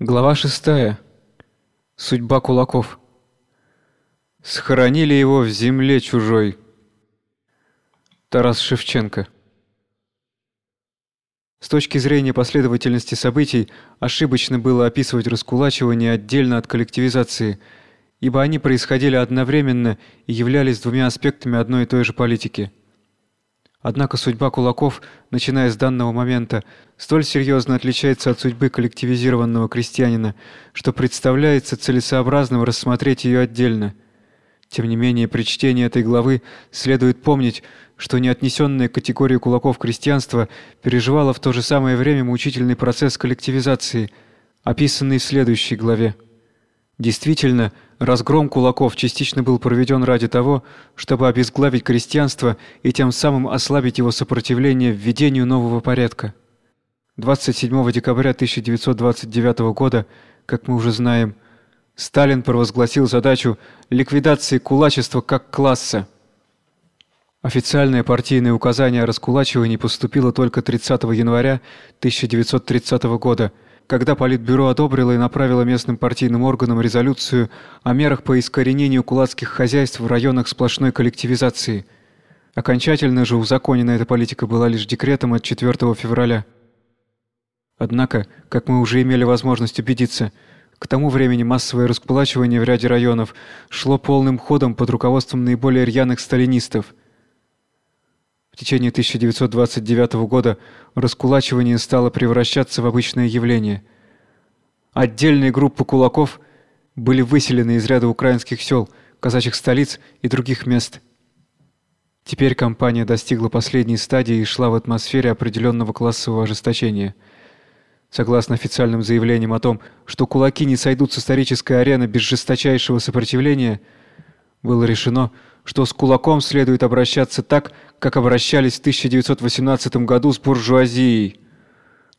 Глава шестая. Судьба кулаков. Схоронили его в земле чужой. Тарас Шевченко. С точки зрения последовательности событий ошибочно было описывать раскулачивание отдельно от коллективизации, ибо они происходили одновременно и являлись двумя аспектами одной и той же политики – Однако судьба кулаков, начиная с данного момента, столь серьезно отличается от судьбы коллективизированного крестьянина, что представляется целесообразным рассмотреть ее отдельно. Тем не менее, при чтении этой главы следует помнить, что неотнесенная к категории кулаков крестьянство переживало в то же самое время мучительный процесс коллективизации, описанный в следующей главе. Действительно, разгром кулаков частично был проведен ради того, чтобы обезглавить крестьянство и тем самым ослабить его сопротивление введению нового порядка. 27 декабря 1929 года, как мы уже знаем, Сталин провозгласил задачу ликвидации кулачества как класса. Официальное партийное указание о раскулачивании поступило только 30 января 1930 года – когда Политбюро одобрило и направило местным партийным органам резолюцию о мерах по искоренению кулацких хозяйств в районах сплошной коллективизации. Окончательно же узаконена эта политика была лишь декретом от 4 февраля. Однако, как мы уже имели возможность убедиться, к тому времени массовое раскулачивание в ряде районов шло полным ходом под руководством наиболее рьяных сталинистов – в течение 1929 года раскулачивание стало превращаться в обычное явление. Отдельные группы кулаков были выселены из ряда украинских сел, казачьих столиц и других мест. Теперь кампания достигла последней стадии и шла в атмосфере определенного классового ожесточения. Согласно официальным заявлениям о том, что кулаки не сойдут с исторической арены без жесточайшего сопротивления, было решено, что с кулаком следует обращаться так, как обращались в 1918 году с буржуазией.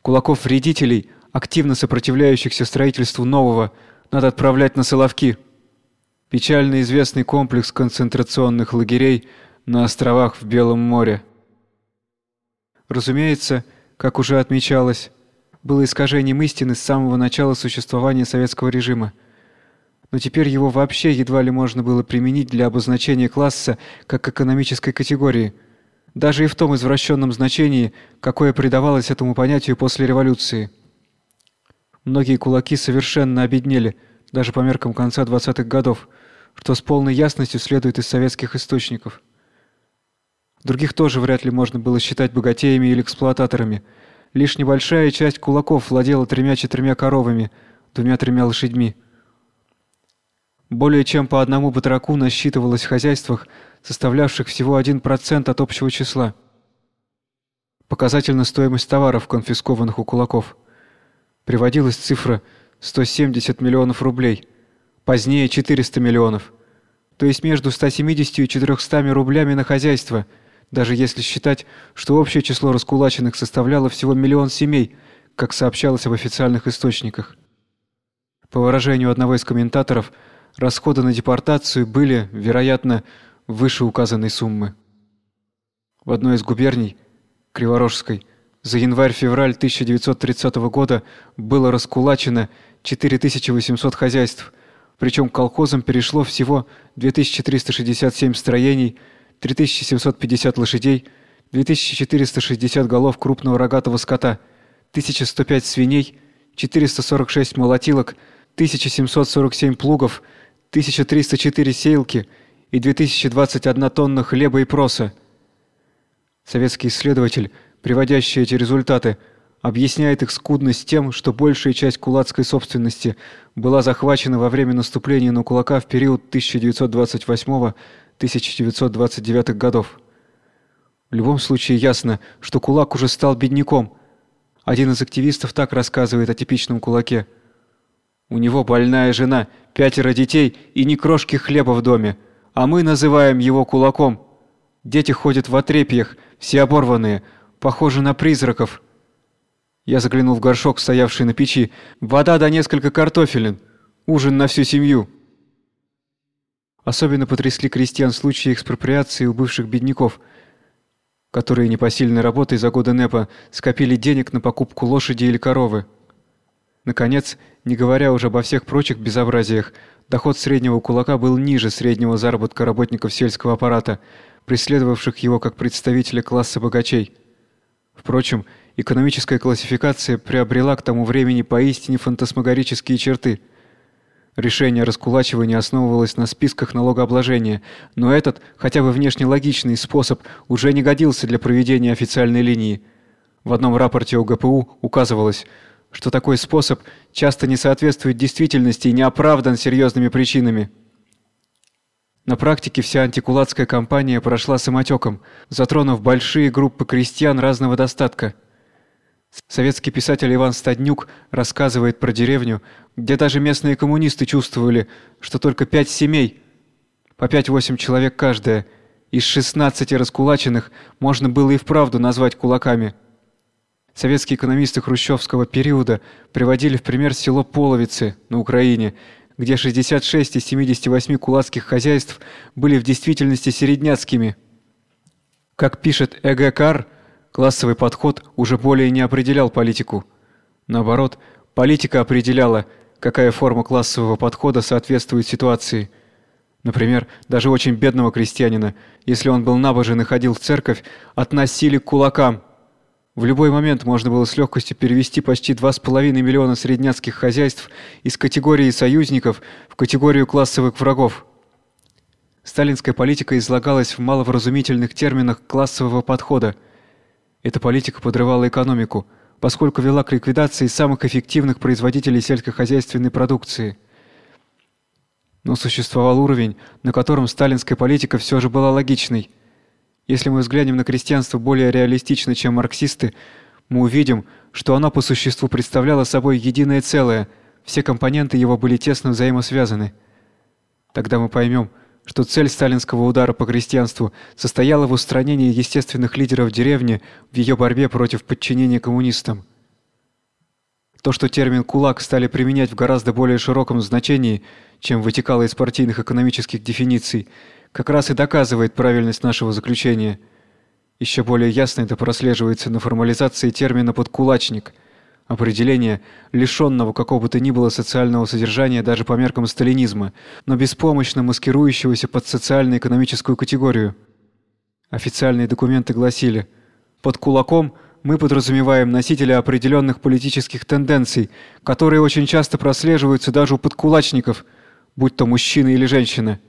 Кулаков-вредителей, активно сопротивляющихся строительству нового, надо отправлять на Соловки. Печально известный комплекс концентрационных лагерей на островах в Белом море. Разумеется, как уже отмечалось, было искажением истины с самого начала существования советского режима – но теперь его вообще едва ли можно было применить для обозначения класса как экономической категории, даже и в том извращенном значении, какое придавалось этому понятию после революции. Многие кулаки совершенно обеднели, даже по меркам конца 20-х годов, что с полной ясностью следует из советских источников. Других тоже вряд ли можно было считать богатеями или эксплуататорами. Лишь небольшая часть кулаков владела тремя-четырьмя коровами, двумя-тремя лошадьми. Более чем по одному батраку насчитывалось в хозяйствах, составлявших всего 1% от общего числа. Показательна стоимость товаров, конфискованных у кулаков. Приводилась цифра 170 миллионов рублей, позднее 400 миллионов. То есть между 170 и 400 рублями на хозяйство, даже если считать, что общее число раскулаченных составляло всего миллион семей, как сообщалось в официальных источниках. По выражению одного из комментаторов, расходы на депортацию были, вероятно, выше указанной суммы. В одной из губерний, Криворожской, за январь-февраль 1930 года было раскулачено 4800 хозяйств, причем колхозам перешло всего 2367 строений, 3750 лошадей, 2460 голов крупного рогатого скота, 1105 свиней, 446 молотилок, 1747 плугов – 1304 сеялки и 2021 тонна хлеба и проса. Советский исследователь, приводящий эти результаты, объясняет их скудность тем, что большая часть кулацкой собственности была захвачена во время наступления на кулака в период 1928-1929 годов. В любом случае ясно, что кулак уже стал бедняком. Один из активистов так рассказывает о типичном кулаке – у него больная жена, пятеро детей и ни крошки хлеба в доме, а мы называем его кулаком. Дети ходят в отрепьях, все оборванные, похожи на призраков. Я заглянул в горшок, стоявший на печи. Вода да несколько картофелин. Ужин на всю семью. Особенно потрясли крестьян случаи экспроприации у бывших бедняков, которые непосильной работой за годы НЭПа скопили денег на покупку лошади или коровы. Наконец, не говоря уже обо всех прочих безобразиях, доход среднего кулака был ниже среднего заработка работников сельского аппарата, преследовавших его как представителя класса богачей. Впрочем, экономическая классификация приобрела к тому времени поистине фантасмагорические черты. Решение о раскулачивании основывалось на списках налогообложения, но этот, хотя бы внешне логичный способ, уже не годился для проведения официальной линии. В одном рапорте ОГПУ указывалось, что такой способ часто не соответствует действительности и не оправдан серьезными причинами. На практике вся антикулацкая кампания прошла самотеком, затронув большие группы крестьян разного достатка. Советский писатель Иван Стаднюк рассказывает про деревню, где даже местные коммунисты чувствовали, что только пять семей, по 5-8 человек каждая, из 16 раскулаченных можно было и вправду назвать кулаками. Советские экономисты хрущевского периода приводили в пример село Половицы на Украине, где 66 из 78 кулацких хозяйств были в действительности середняцкими. Как пишет Э.Г. Кар, классовый подход уже более не определял политику. Наоборот, политика определяла, какая форма классового подхода соответствует ситуации. Например, даже очень бедного крестьянина, если он был набожен и ходил в церковь, относили к кулакам – в любой момент можно было с легкостью перевести почти 2,5 миллиона средняцких хозяйств из категории союзников в категорию классовых врагов. Сталинская политика излагалась в маловразумительных терминах классового подхода. Эта политика подрывала экономику, поскольку вела к ликвидации самых эффективных производителей сельскохозяйственной продукции. Но существовал уровень, на котором сталинская политика все же была логичной – если мы взглянем на крестьянство более реалистично, чем марксисты, мы увидим, что оно по существу представляло собой единое целое, все компоненты его были тесно взаимосвязаны. Тогда мы поймем, что цель сталинского удара по крестьянству состояла в устранении естественных лидеров деревни в ее борьбе против подчинения коммунистам. То, что термин кулак стали применять в гораздо более широком значении, чем вытекало из партийных экономических дефиниций, как раз и доказывает правильность нашего заключения. Еще более ясно это прослеживается на формализации термина подкулачник, определение лишенного какого бы то ни было социального содержания даже по меркам сталинизма, но беспомощно маскирующегося под социально-экономическую категорию. Официальные документы гласили: под кулаком мы подразумеваем носителя определенных политических тенденций, которые очень часто прослеживаются даже у подкулачников, будь то мужчина или женщина.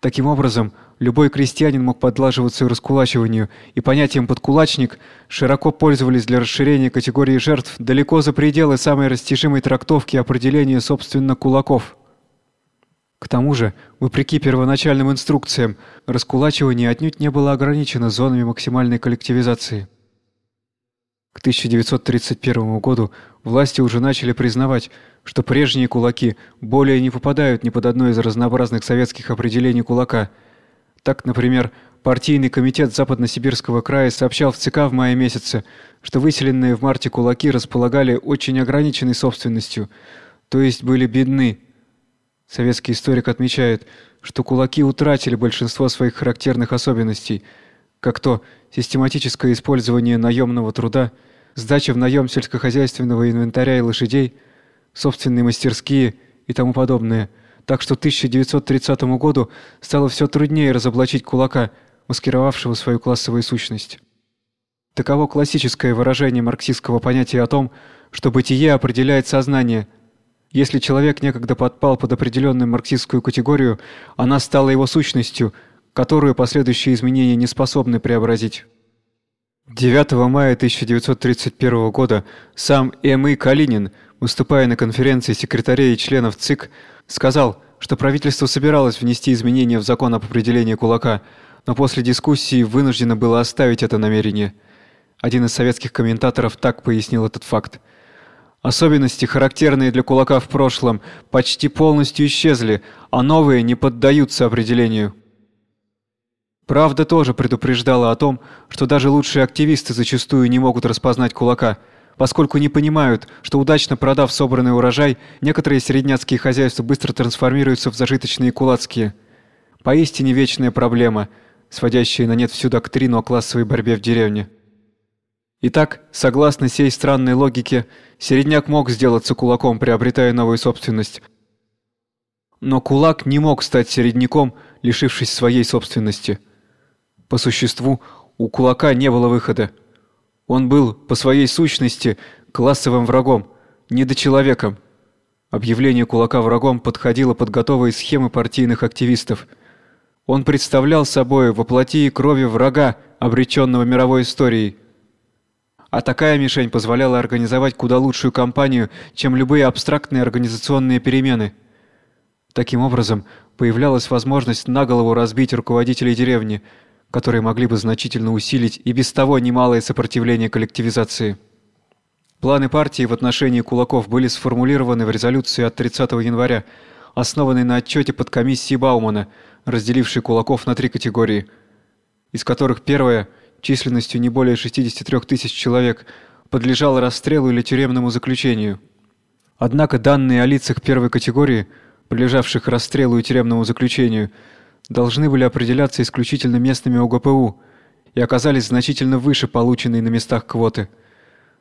Таким образом, любой крестьянин мог подлаживаться раскулачиванию, и понятием подкулачник широко пользовались для расширения категории жертв далеко за пределы самой растяжимой трактовки определения собственно кулаков. К тому же, вопреки первоначальным инструкциям, раскулачивание отнюдь не было ограничено зонами максимальной коллективизации. К 1931 году власти уже начали признавать, что прежние кулаки более не попадают ни под одно из разнообразных советских определений кулака. Так, например, партийный комитет Западно-Сибирского края сообщал в ЦК в мае месяце, что выселенные в марте кулаки располагали очень ограниченной собственностью, то есть были бедны. Советский историк отмечает, что кулаки утратили большинство своих характерных особенностей, как то систематическое использование наемного труда – сдача в наем сельскохозяйственного инвентаря и лошадей, собственные мастерские и тому подобное. Так что к 1930 году стало все труднее разоблачить кулака, маскировавшего свою классовую сущность. Таково классическое выражение марксистского понятия о том, что бытие определяет сознание. Если человек некогда подпал под определенную марксистскую категорию, она стала его сущностью, которую последующие изменения не способны преобразить. 9 мая 1931 года сам М.И. Калинин, выступая на конференции секретарей и членов ЦИК, сказал, что правительство собиралось внести изменения в закон об определении кулака, но после дискуссии вынуждено было оставить это намерение. Один из советских комментаторов так пояснил этот факт. Особенности, характерные для кулака в прошлом, почти полностью исчезли, а новые не поддаются определению. Правда тоже предупреждала о том, что даже лучшие активисты зачастую не могут распознать кулака, поскольку не понимают, что удачно продав собранный урожай, некоторые средняцкие хозяйства быстро трансформируются в зажиточные кулацкие. Поистине вечная проблема, сводящая на нет всю доктрину о классовой борьбе в деревне. Итак, согласно сей странной логике, середняк мог сделаться кулаком, приобретая новую собственность. Но кулак не мог стать середняком, лишившись своей собственности. По существу, у кулака не было выхода. Он был по своей сущности классовым врагом, недочеловеком. Объявление кулака врагом подходило под готовые схемы партийных активистов. Он представлял собой воплоти и крови врага, обреченного мировой историей. А такая мишень позволяла организовать куда лучшую кампанию, чем любые абстрактные организационные перемены. Таким образом, появлялась возможность наголову разбить руководителей деревни – которые могли бы значительно усилить и без того немалое сопротивление коллективизации. Планы партии в отношении кулаков были сформулированы в резолюции от 30 января, основанной на отчете подкомиссии Баумана, разделившей кулаков на три категории, из которых первая, численностью не более 63 тысяч человек, подлежала расстрелу или тюремному заключению. Однако данные о лицах первой категории, подлежавших расстрелу и тюремному заключению, должны были определяться исключительно местными ОГПУ и оказались значительно выше полученной на местах квоты.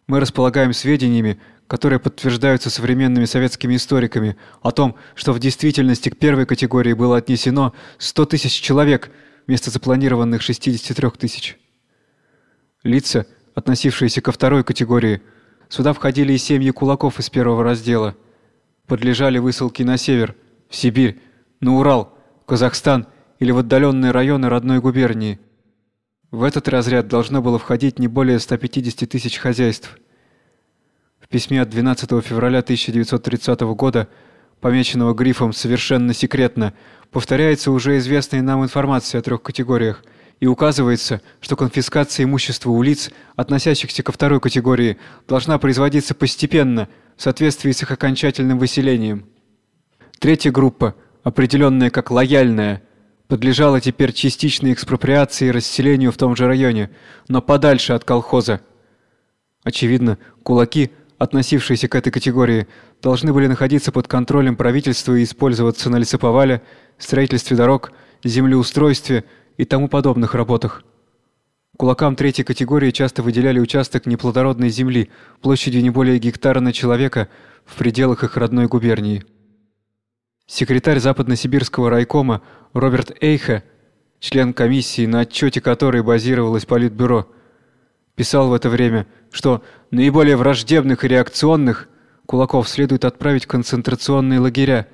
Мы располагаем сведениями, которые подтверждаются современными советскими историками о том, что в действительности к первой категории было отнесено 100 тысяч человек вместо запланированных 63 тысяч. Лица, относившиеся ко второй категории, сюда входили и семьи кулаков из первого раздела, подлежали высылке на север, в Сибирь, на Урал, Казахстан или в отдаленные районы родной губернии. В этот разряд должно было входить не более 150 тысяч хозяйств. В письме от 12 февраля 1930 года, помеченного грифом «Совершенно секретно», повторяется уже известная нам информация о трех категориях и указывается, что конфискация имущества у лиц, относящихся ко второй категории, должна производиться постепенно, в соответствии с их окончательным выселением. Третья группа, определенная как лояльная, подлежала теперь частичной экспроприации и расселению в том же районе, но подальше от колхоза. Очевидно, кулаки, относившиеся к этой категории, должны были находиться под контролем правительства и использоваться на лесоповале, строительстве дорог, землеустройстве и тому подобных работах. Кулакам третьей категории часто выделяли участок неплодородной земли площадью не более гектара на человека в пределах их родной губернии. Секретарь Западно-Сибирского райкома Роберт Эйха, член комиссии, на отчете которой базировалось Политбюро, писал в это время, что наиболее враждебных и реакционных кулаков следует отправить в концентрационные лагеря,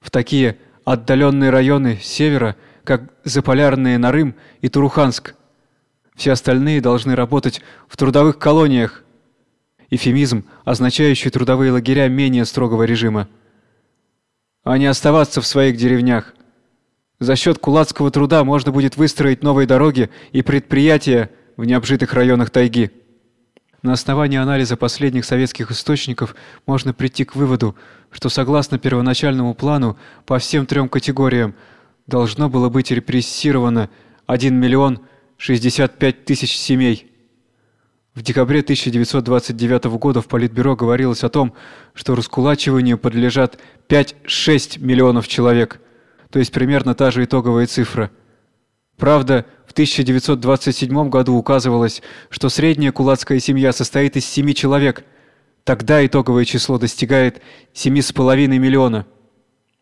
в такие отдаленные районы севера, как Заполярные Нарым и Туруханск. Все остальные должны работать в трудовых колониях. Эфемизм, означающий трудовые лагеря менее строгого режима а не оставаться в своих деревнях. За счет кулацкого труда можно будет выстроить новые дороги и предприятия в необжитых районах тайги. На основании анализа последних советских источников можно прийти к выводу, что согласно первоначальному плану по всем трем категориям должно было быть репрессировано 1 миллион 65 тысяч семей. В декабре 1929 года в Политбюро говорилось о том, что раскулачиванию подлежат 5-6 миллионов человек, то есть примерно та же итоговая цифра. Правда, в 1927 году указывалось, что средняя кулацкая семья состоит из 7 человек. Тогда итоговое число достигает 7,5 миллиона.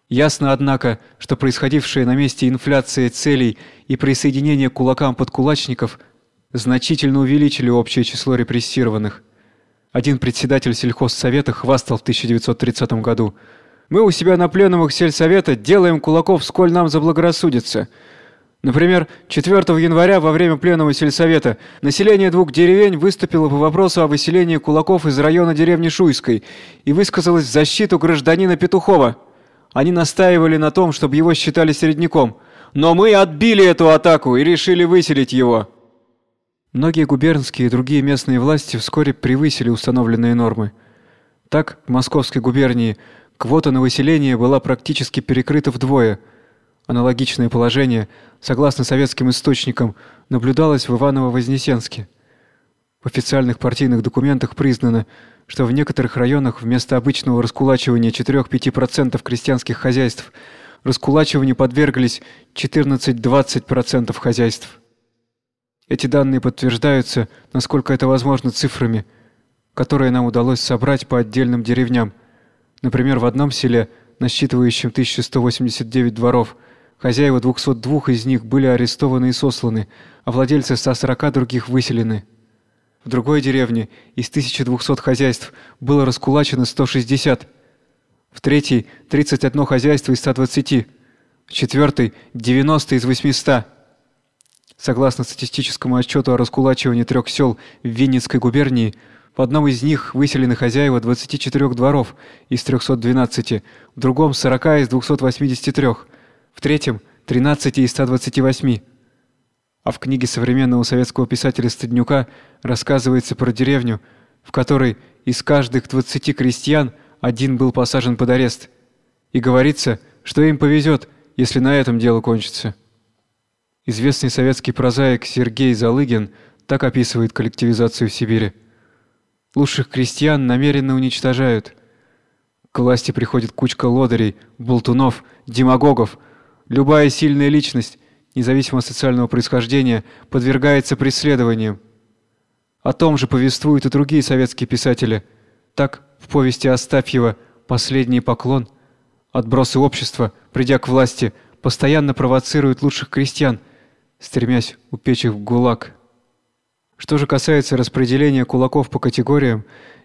Ясно, однако, что происходившая на месте инфляция целей и присоединение кулакам подкулачников – значительно увеличили общее число репрессированных. Один председатель сельхозсовета хвастал в 1930 году: "Мы у себя на пленумах сельсовета делаем кулаков, сколь нам заблагорассудится". Например, 4 января во время пленума сельсовета население двух деревень выступило по вопросу о выселении кулаков из района деревни Шуйской и высказалось в защиту гражданина Петухова. Они настаивали на том, чтобы его считали середняком. Но мы отбили эту атаку и решили выселить его. Многие губернские и другие местные власти вскоре превысили установленные нормы. Так, в Московской губернии квота на выселение была практически перекрыта вдвое. Аналогичное положение, согласно советским источникам, наблюдалось в Иваново-Вознесенске. В официальных партийных документах признано, что в некоторых районах вместо обычного раскулачивания 4-5% крестьянских хозяйств раскулачиванию подверглись 14-20% хозяйств. Эти данные подтверждаются, насколько это возможно, цифрами, которые нам удалось собрать по отдельным деревням. Например, в одном селе, насчитывающем 1189 дворов, хозяева 202 из них были арестованы и сосланы, а владельцы 140 других выселены. В другой деревне из 1200 хозяйств было раскулачено 160. В третьей 31 хозяйство из 120. В четвертой 90 из 800. Согласно статистическому отчету о раскулачивании трех сел в Винницкой губернии, в одном из них выселены хозяева 24 дворов из 312, в другом 40 из 283, в третьем 13 из 128. А в книге современного советского писателя Стыднюка рассказывается про деревню, в которой из каждых 20 крестьян один был посажен под арест. И говорится, что им повезет, если на этом дело кончится. Известный советский прозаик Сергей Залыгин так описывает коллективизацию в Сибири. Лучших крестьян намеренно уничтожают. К власти приходит кучка лодырей, болтунов, демагогов. Любая сильная личность, независимо от социального происхождения, подвергается преследованиям. О том же повествуют и другие советские писатели. Так, в повести Остафьева «Последний поклон» отбросы общества, придя к власти, постоянно провоцируют лучших крестьян – стремясь упечь их в ГУЛАГ. Что же касается распределения кулаков по категориям,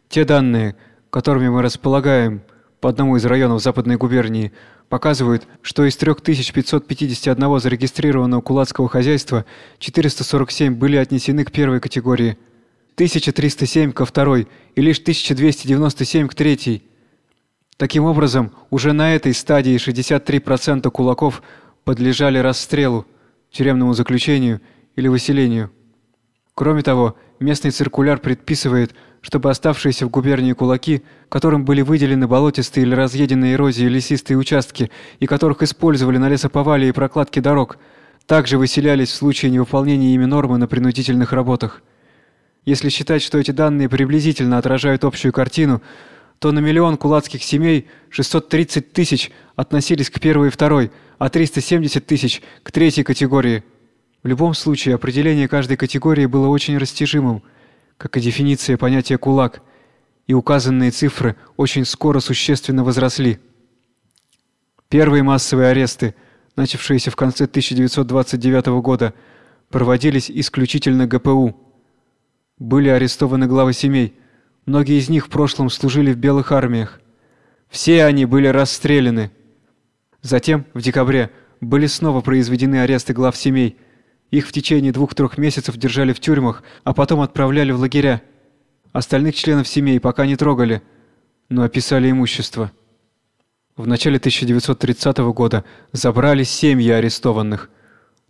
те данные, которыми мы располагаем по одному из районов Западной губернии, показывают, что из 3551 зарегистрированного кулацкого хозяйства 447 были отнесены к первой категории, 1307 ко второй и лишь 1297 к третьей. Таким образом, уже на этой стадии 63% кулаков подлежали расстрелу тюремному заключению или выселению. Кроме того, местный циркуляр предписывает, чтобы оставшиеся в губернии кулаки, которым были выделены болотистые или разъеденные эрозией лесистые участки и которых использовали на лесоповале и прокладке дорог, также выселялись в случае невыполнения ими нормы на принудительных работах. Если считать, что эти данные приблизительно отражают общую картину, то на миллион кулацких семей 630 тысяч относились к первой и второй, а 370 тысяч к третьей категории. В любом случае определение каждой категории было очень растяжимым, как и дефиниция понятия кулак, и указанные цифры очень скоро существенно возросли. Первые массовые аресты, начавшиеся в конце 1929 года, проводились исключительно ГПУ. Были арестованы главы семей, многие из них в прошлом служили в белых армиях. Все они были расстреляны. Затем, в декабре, были снова произведены аресты глав семей. Их в течение двух-трех месяцев держали в тюрьмах, а потом отправляли в лагеря. Остальных членов семей пока не трогали, но описали имущество. В начале 1930 года забрали семьи арестованных.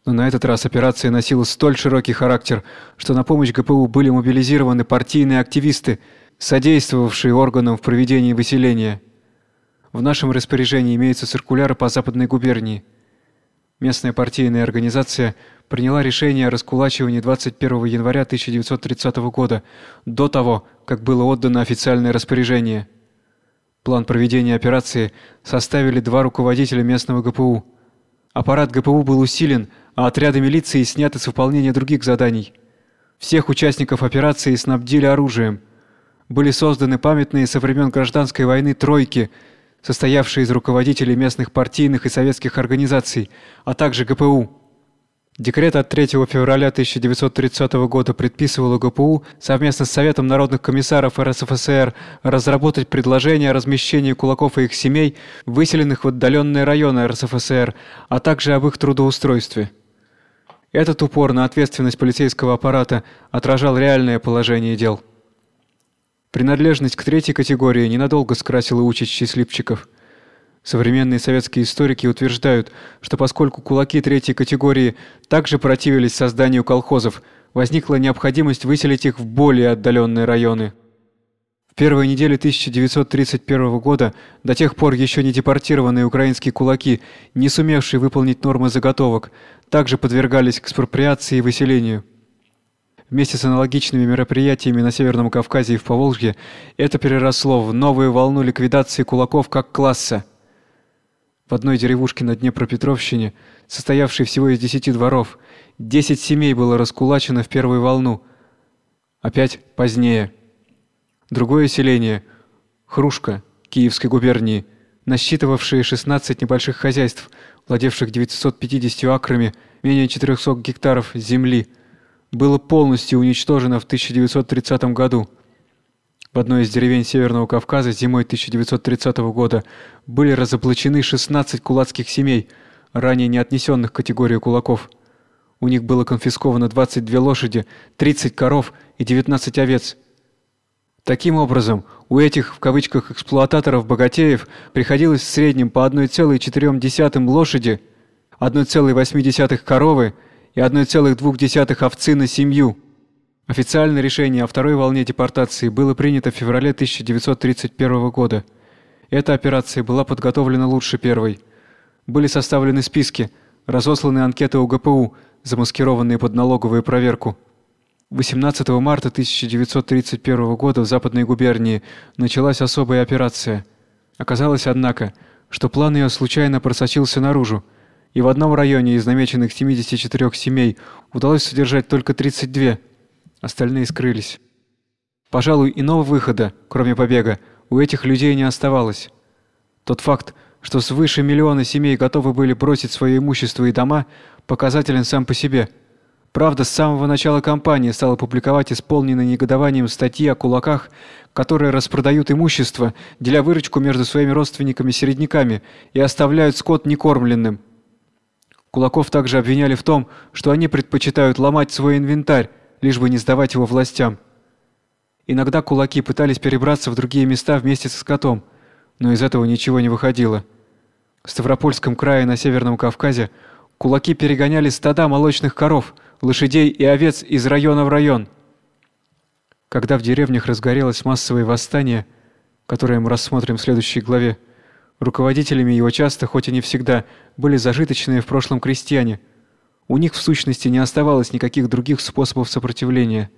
Но на этот раз операция носила столь широкий характер, что на помощь ГПУ были мобилизированы партийные активисты, содействовавшие органам в проведении выселения. В нашем распоряжении имеются циркуляры по Западной губернии. Местная партийная организация приняла решение о раскулачивании 21 января 1930 года, до того, как было отдано официальное распоряжение. План проведения операции составили два руководителя местного ГПУ. Аппарат ГПУ был усилен, а отряды милиции сняты с выполнения других заданий. Всех участников операции снабдили оружием. Были созданы памятные со времен гражданской войны тройки – состоявший из руководителей местных партийных и советских организаций, а также ГПУ. Декрет от 3 февраля 1930 года предписывал ГПУ совместно с Советом народных комиссаров РСФСР разработать предложение о размещении кулаков и их семей, выселенных в отдаленные районы РСФСР, а также об их трудоустройстве. Этот упор на ответственность полицейского аппарата отражал реальное положение дел. Принадлежность к третьей категории ненадолго скрасила участь счастливчиков. Современные советские историки утверждают, что поскольку кулаки третьей категории также противились созданию колхозов, возникла необходимость выселить их в более отдаленные районы. В первые недели 1931 года, до тех пор еще не депортированные украинские кулаки, не сумевшие выполнить нормы заготовок, также подвергались экспроприации и выселению. Вместе с аналогичными мероприятиями на Северном Кавказе и в Поволжье это переросло в новую волну ликвидации кулаков как класса. В одной деревушке на Днепропетровщине, состоявшей всего из десяти дворов, десять семей было раскулачено в первую волну. Опять позднее. Другое селение Хрушка Киевской губернии, насчитывавшее 16 небольших хозяйств, владевших 950 акрами, менее 400 гектаров земли, было полностью уничтожено в 1930 году. В одной из деревень Северного Кавказа зимой 1930 года были разоблачены 16 кулацких семей, ранее не отнесенных к категории кулаков. У них было конфисковано 22 лошади, 30 коров и 19 овец. Таким образом, у этих в кавычках эксплуататоров-богатеев приходилось в среднем по 1,4 лошади, 1,8 коровы и 1,2 овцы на семью. Официальное решение о второй волне депортации было принято в феврале 1931 года. Эта операция была подготовлена лучше первой. Были составлены списки, разосланы анкеты УГПУ, замаскированные под налоговую проверку. 18 марта 1931 года в Западной губернии началась особая операция. Оказалось, однако, что план ее случайно просочился наружу, и в одном районе из намеченных 74 семей удалось содержать только 32 Остальные скрылись. Пожалуй, иного выхода, кроме побега, у этих людей не оставалось. Тот факт, что свыше миллиона семей готовы были бросить свое имущество и дома, показателен сам по себе. Правда, с самого начала кампании стала публиковать исполненные негодованием статьи о кулаках, которые распродают имущество, деля выручку между своими родственниками-середняками и оставляют скот некормленным. Кулаков также обвиняли в том, что они предпочитают ломать свой инвентарь, лишь бы не сдавать его властям. Иногда кулаки пытались перебраться в другие места вместе со скотом, но из этого ничего не выходило. В Ставропольском крае на Северном Кавказе кулаки перегоняли стада молочных коров, лошадей и овец из района в район. Когда в деревнях разгорелось массовое восстание, которое мы рассмотрим в следующей главе, руководителями его часто, хоть и не всегда, были зажиточные в прошлом крестьяне – у них в сущности не оставалось никаких других способов сопротивления.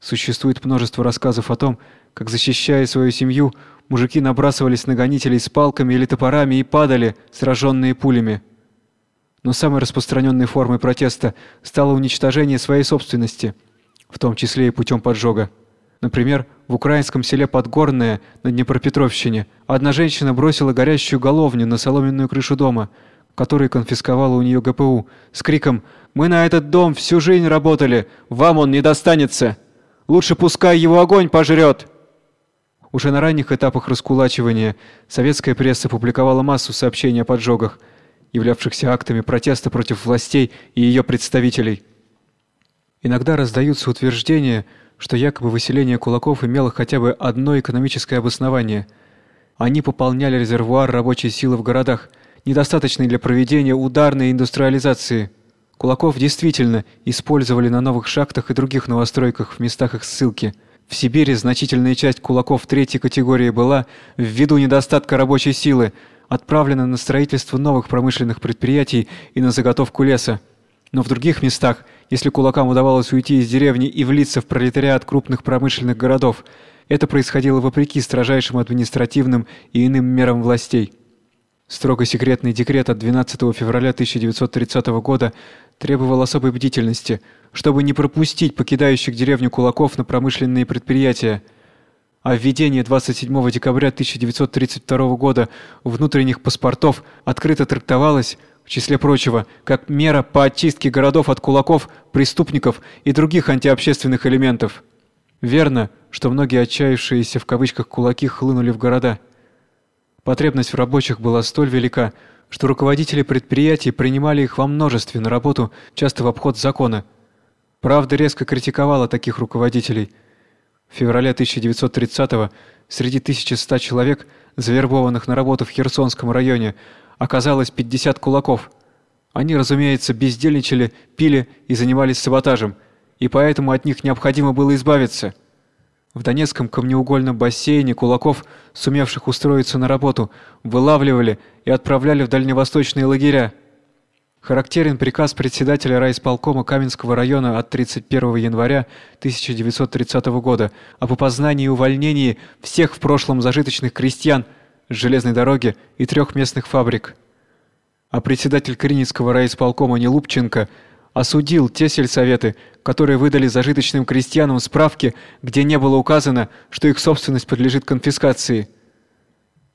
Существует множество рассказов о том, как защищая свою семью, мужики набрасывались на гонителей с палками или топорами и падали, сраженные пулями. Но самой распространенной формой протеста стало уничтожение своей собственности, в том числе и путем поджога. Например, в украинском селе Подгорное на Днепропетровщине одна женщина бросила горящую головню на соломенную крышу дома – который конфисковала у нее ГПУ, с криком «Мы на этот дом всю жизнь работали, вам он не достанется! Лучше пускай его огонь пожрет!» Уже на ранних этапах раскулачивания советская пресса публиковала массу сообщений о поджогах, являвшихся актами протеста против властей и ее представителей. Иногда раздаются утверждения, что якобы выселение кулаков имело хотя бы одно экономическое обоснование. Они пополняли резервуар рабочей силы в городах – недостаточный для проведения ударной индустриализации. Кулаков действительно использовали на новых шахтах и других новостройках в местах их ссылки. В Сибири значительная часть кулаков третьей категории была, ввиду недостатка рабочей силы, отправлена на строительство новых промышленных предприятий и на заготовку леса. Но в других местах, если кулакам удавалось уйти из деревни и влиться в пролетариат крупных промышленных городов, это происходило вопреки строжайшим административным и иным мерам властей. Строго секретный декрет от 12 февраля 1930 года требовал особой бдительности, чтобы не пропустить покидающих деревню кулаков на промышленные предприятия. А введение 27 декабря 1932 года внутренних паспортов открыто трактовалось, в числе прочего, как мера по очистке городов от кулаков, преступников и других антиобщественных элементов. Верно, что многие отчаявшиеся в кавычках кулаки хлынули в города – Потребность в рабочих была столь велика, что руководители предприятий принимали их во множестве на работу, часто в обход закона. Правда резко критиковала таких руководителей. В феврале 1930-го среди 1100 человек, завербованных на работу в Херсонском районе, оказалось 50 кулаков. Они, разумеется, бездельничали, пили и занимались саботажем, и поэтому от них необходимо было избавиться – в Донецком камнеугольном бассейне кулаков, сумевших устроиться на работу, вылавливали и отправляли в дальневосточные лагеря. Характерен приказ председателя райисполкома Каменского района от 31 января 1930 года об опознании и увольнении всех в прошлом зажиточных крестьян, железной дороги и трех местных фабрик. А председатель Криницкого райисполкома Нелупченко осудил те сельсоветы, которые выдали зажиточным крестьянам справки, где не было указано, что их собственность подлежит конфискации.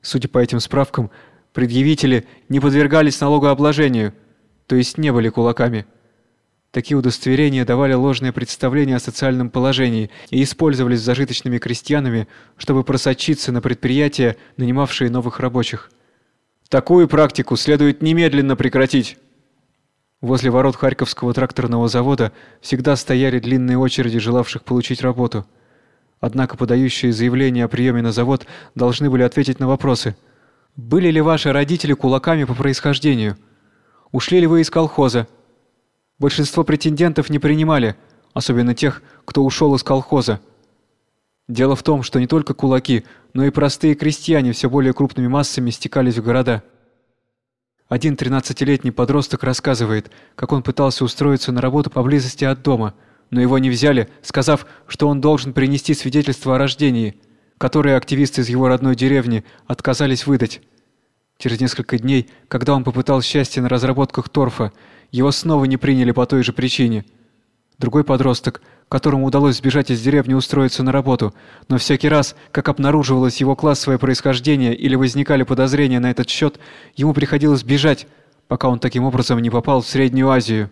Судя по этим справкам, предъявители не подвергались налогообложению, то есть не были кулаками. Такие удостоверения давали ложное представление о социальном положении и использовались зажиточными крестьянами, чтобы просочиться на предприятия, нанимавшие новых рабочих. Такую практику следует немедленно прекратить. Возле ворот Харьковского тракторного завода всегда стояли длинные очереди желавших получить работу. Однако подающие заявление о приеме на завод должны были ответить на вопросы: были ли ваши родители кулаками по происхождению? Ушли ли вы из колхоза? Большинство претендентов не принимали, особенно тех, кто ушел из колхоза. Дело в том, что не только кулаки, но и простые крестьяне все более крупными массами стекались в города. Один тринадцатилетний подросток рассказывает, как он пытался устроиться на работу поблизости от дома, но его не взяли, сказав, что он должен принести свидетельство о рождении, которое активисты из его родной деревни отказались выдать. Через несколько дней, когда он попытал счастье на разработках торфа, его снова не приняли по той же причине. Другой подросток, которому удалось сбежать из деревни устроиться на работу, но всякий раз, как обнаруживалось его классовое происхождение или возникали подозрения на этот счет, ему приходилось бежать, пока он таким образом не попал в Среднюю Азию.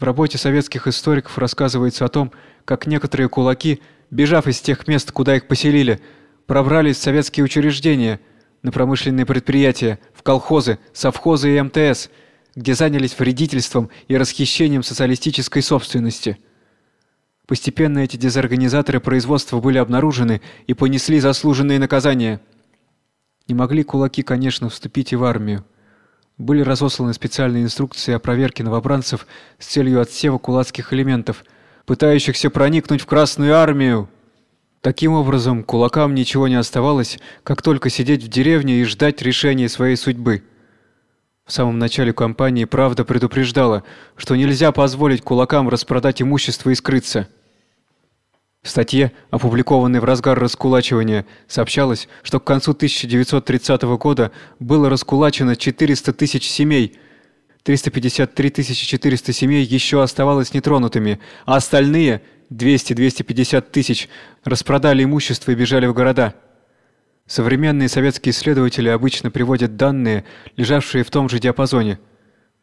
В работе советских историков рассказывается о том, как некоторые кулаки, бежав из тех мест, куда их поселили, пробрались в советские учреждения, на промышленные предприятия, в колхозы, совхозы и МТС – где занялись вредительством и расхищением социалистической собственности. Постепенно эти дезорганизаторы производства были обнаружены и понесли заслуженные наказания. Не могли кулаки, конечно, вступить и в армию. Были разосланы специальные инструкции о проверке новобранцев с целью отсева кулацких элементов, пытающихся проникнуть в Красную армию. Таким образом, кулакам ничего не оставалось, как только сидеть в деревне и ждать решения своей судьбы. В самом начале кампании «Правда» предупреждала, что нельзя позволить кулакам распродать имущество и скрыться. В статье, опубликованной в разгар раскулачивания, сообщалось, что к концу 1930 года было раскулачено 400 тысяч семей, 353 400 семей еще оставалось нетронутыми, а остальные, 200-250 тысяч, распродали имущество и бежали в города. Современные советские исследователи обычно приводят данные, лежавшие в том же диапазоне.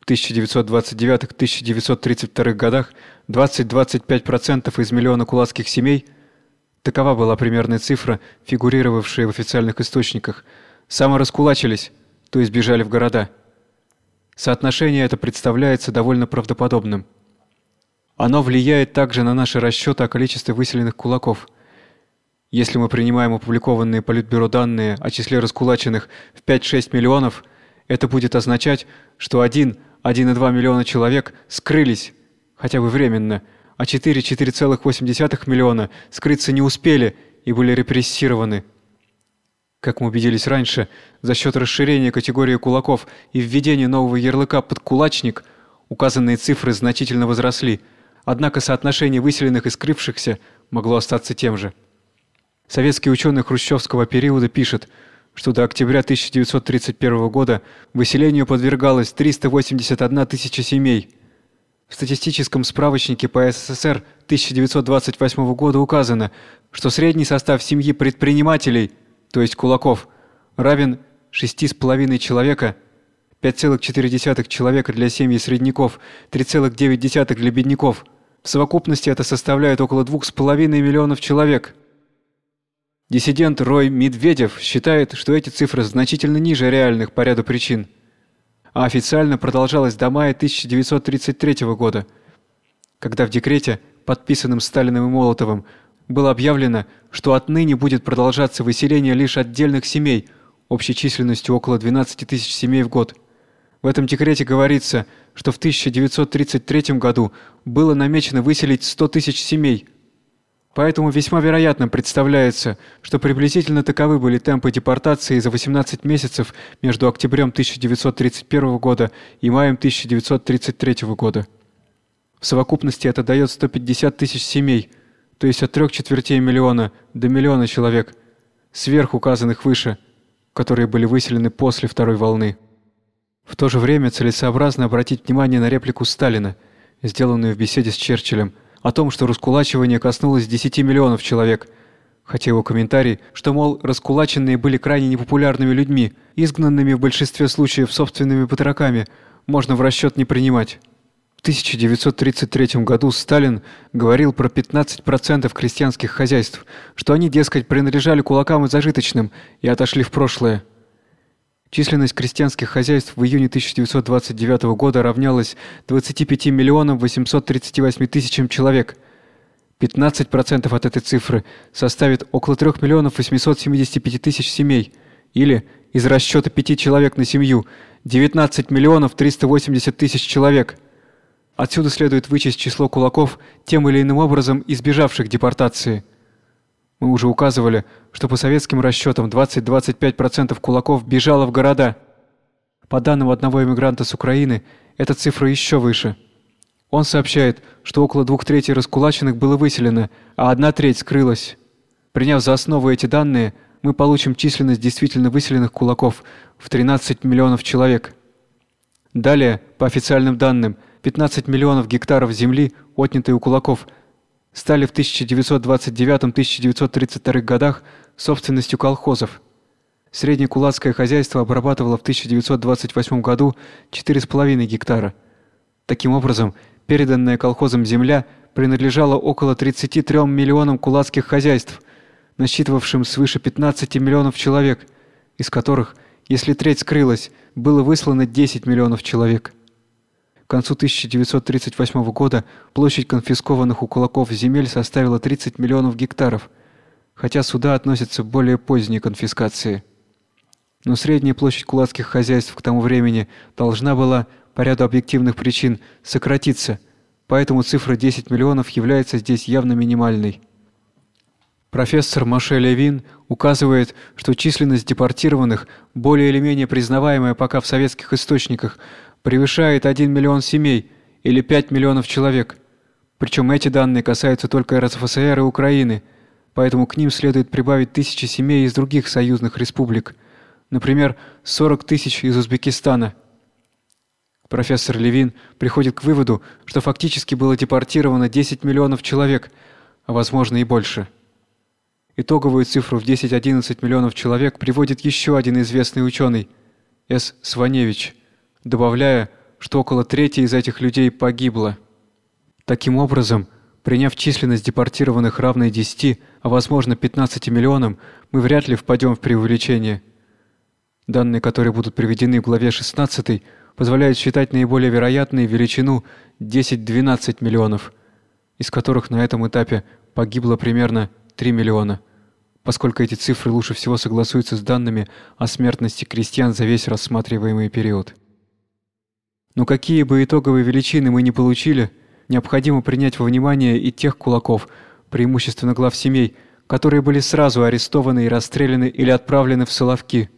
В 1929-1932 годах 20-25% из миллиона кулацких семей такова была примерная цифра, фигурировавшая в официальных источниках, самораскулачились, то есть бежали в города. Соотношение это представляется довольно правдоподобным. Оно влияет также на наши расчеты о количестве выселенных кулаков – если мы принимаем опубликованные Политбюро данные о числе раскулаченных в 5-6 миллионов, это будет означать, что 1-1,2 миллиона человек скрылись, хотя бы временно, а 4-4,8 миллиона скрыться не успели и были репрессированы. Как мы убедились раньше, за счет расширения категории кулаков и введения нового ярлыка «подкулачник» указанные цифры значительно возросли, однако соотношение выселенных и скрывшихся могло остаться тем же. Советский ученый хрущевского периода пишет, что до октября 1931 года выселению подвергалось 381 тысяча семей. В статистическом справочнике по СССР 1928 года указано, что средний состав семьи предпринимателей, то есть кулаков, равен 6,5 человека, 5,4 человека для семьи средняков, 3,9 для бедняков. В совокупности это составляет около 2,5 миллионов человек. Диссидент Рой Медведев считает, что эти цифры значительно ниже реальных по ряду причин. А официально продолжалось до мая 1933 года, когда в декрете, подписанном Сталиным и Молотовым, было объявлено, что отныне будет продолжаться выселение лишь отдельных семей общей численностью около 12 тысяч семей в год. В этом декрете говорится, что в 1933 году было намечено выселить 100 тысяч семей – Поэтому весьма вероятно представляется, что приблизительно таковы были темпы депортации за 18 месяцев между октябрем 1931 года и маем 1933 года. В совокупности это дает 150 тысяч семей, то есть от трех четвертей миллиона до миллиона человек, сверх указанных выше, которые были выселены после второй волны. В то же время целесообразно обратить внимание на реплику Сталина, сделанную в беседе с Черчиллем, о том, что раскулачивание коснулось 10 миллионов человек, хотя его комментарий, что мол раскулаченные были крайне непопулярными людьми, изгнанными в большинстве случаев собственными батраками, можно в расчет не принимать. В 1933 году Сталин говорил про 15% крестьянских хозяйств, что они, дескать, принадлежали кулакам и зажиточным и отошли в прошлое. Численность крестьянских хозяйств в июне 1929 года равнялась 25 миллионам 838 тысячам человек. 15% от этой цифры составит около 3 миллионов 875 тысяч семей, или из расчета 5 человек на семью 19 миллионов 380 тысяч человек. Отсюда следует вычесть число кулаков, тем или иным образом избежавших депортации. Мы уже указывали, что по советским расчетам 20-25% кулаков бежало в города. По данным одного эмигранта с Украины, эта цифра еще выше. Он сообщает, что около двух третей раскулаченных было выселено, а одна треть скрылась. Приняв за основу эти данные, мы получим численность действительно выселенных кулаков в 13 миллионов человек. Далее, по официальным данным, 15 миллионов гектаров земли, отнятой у кулаков, стали в 1929-1932 годах собственностью колхозов. Среднее кулацкое хозяйство обрабатывало в 1928 году 4,5 гектара. Таким образом, переданная колхозам земля принадлежала около 33 миллионам кулацких хозяйств, насчитывавшим свыше 15 миллионов человек, из которых, если треть скрылась, было выслано 10 миллионов человек. К концу 1938 года площадь конфискованных у кулаков земель составила 30 миллионов гектаров, хотя сюда относятся более поздние конфискации. Но средняя площадь кулацких хозяйств к тому времени должна была по ряду объективных причин сократиться, поэтому цифра 10 миллионов является здесь явно минимальной. Профессор Маше Левин указывает, что численность депортированных, более или менее признаваемая пока в советских источниках, превышает 1 миллион семей или 5 миллионов человек. Причем эти данные касаются только РСФСР и Украины, поэтому к ним следует прибавить тысячи семей из других союзных республик. Например, 40 тысяч из Узбекистана. Профессор Левин приходит к выводу, что фактически было депортировано 10 миллионов человек, а возможно и больше. Итоговую цифру в 10-11 миллионов человек приводит еще один известный ученый С. Сваневич добавляя, что около трети из этих людей погибло. Таким образом, приняв численность депортированных равной 10, а возможно 15 миллионам, мы вряд ли впадем в преувеличение. Данные, которые будут приведены в главе 16, позволяют считать наиболее вероятной величину 10-12 миллионов, из которых на этом этапе погибло примерно 3 миллиона, поскольку эти цифры лучше всего согласуются с данными о смертности крестьян за весь рассматриваемый период. Но какие бы итоговые величины мы ни получили, необходимо принять во внимание и тех кулаков, преимущественно глав семей, которые были сразу арестованы и расстреляны или отправлены в Соловки.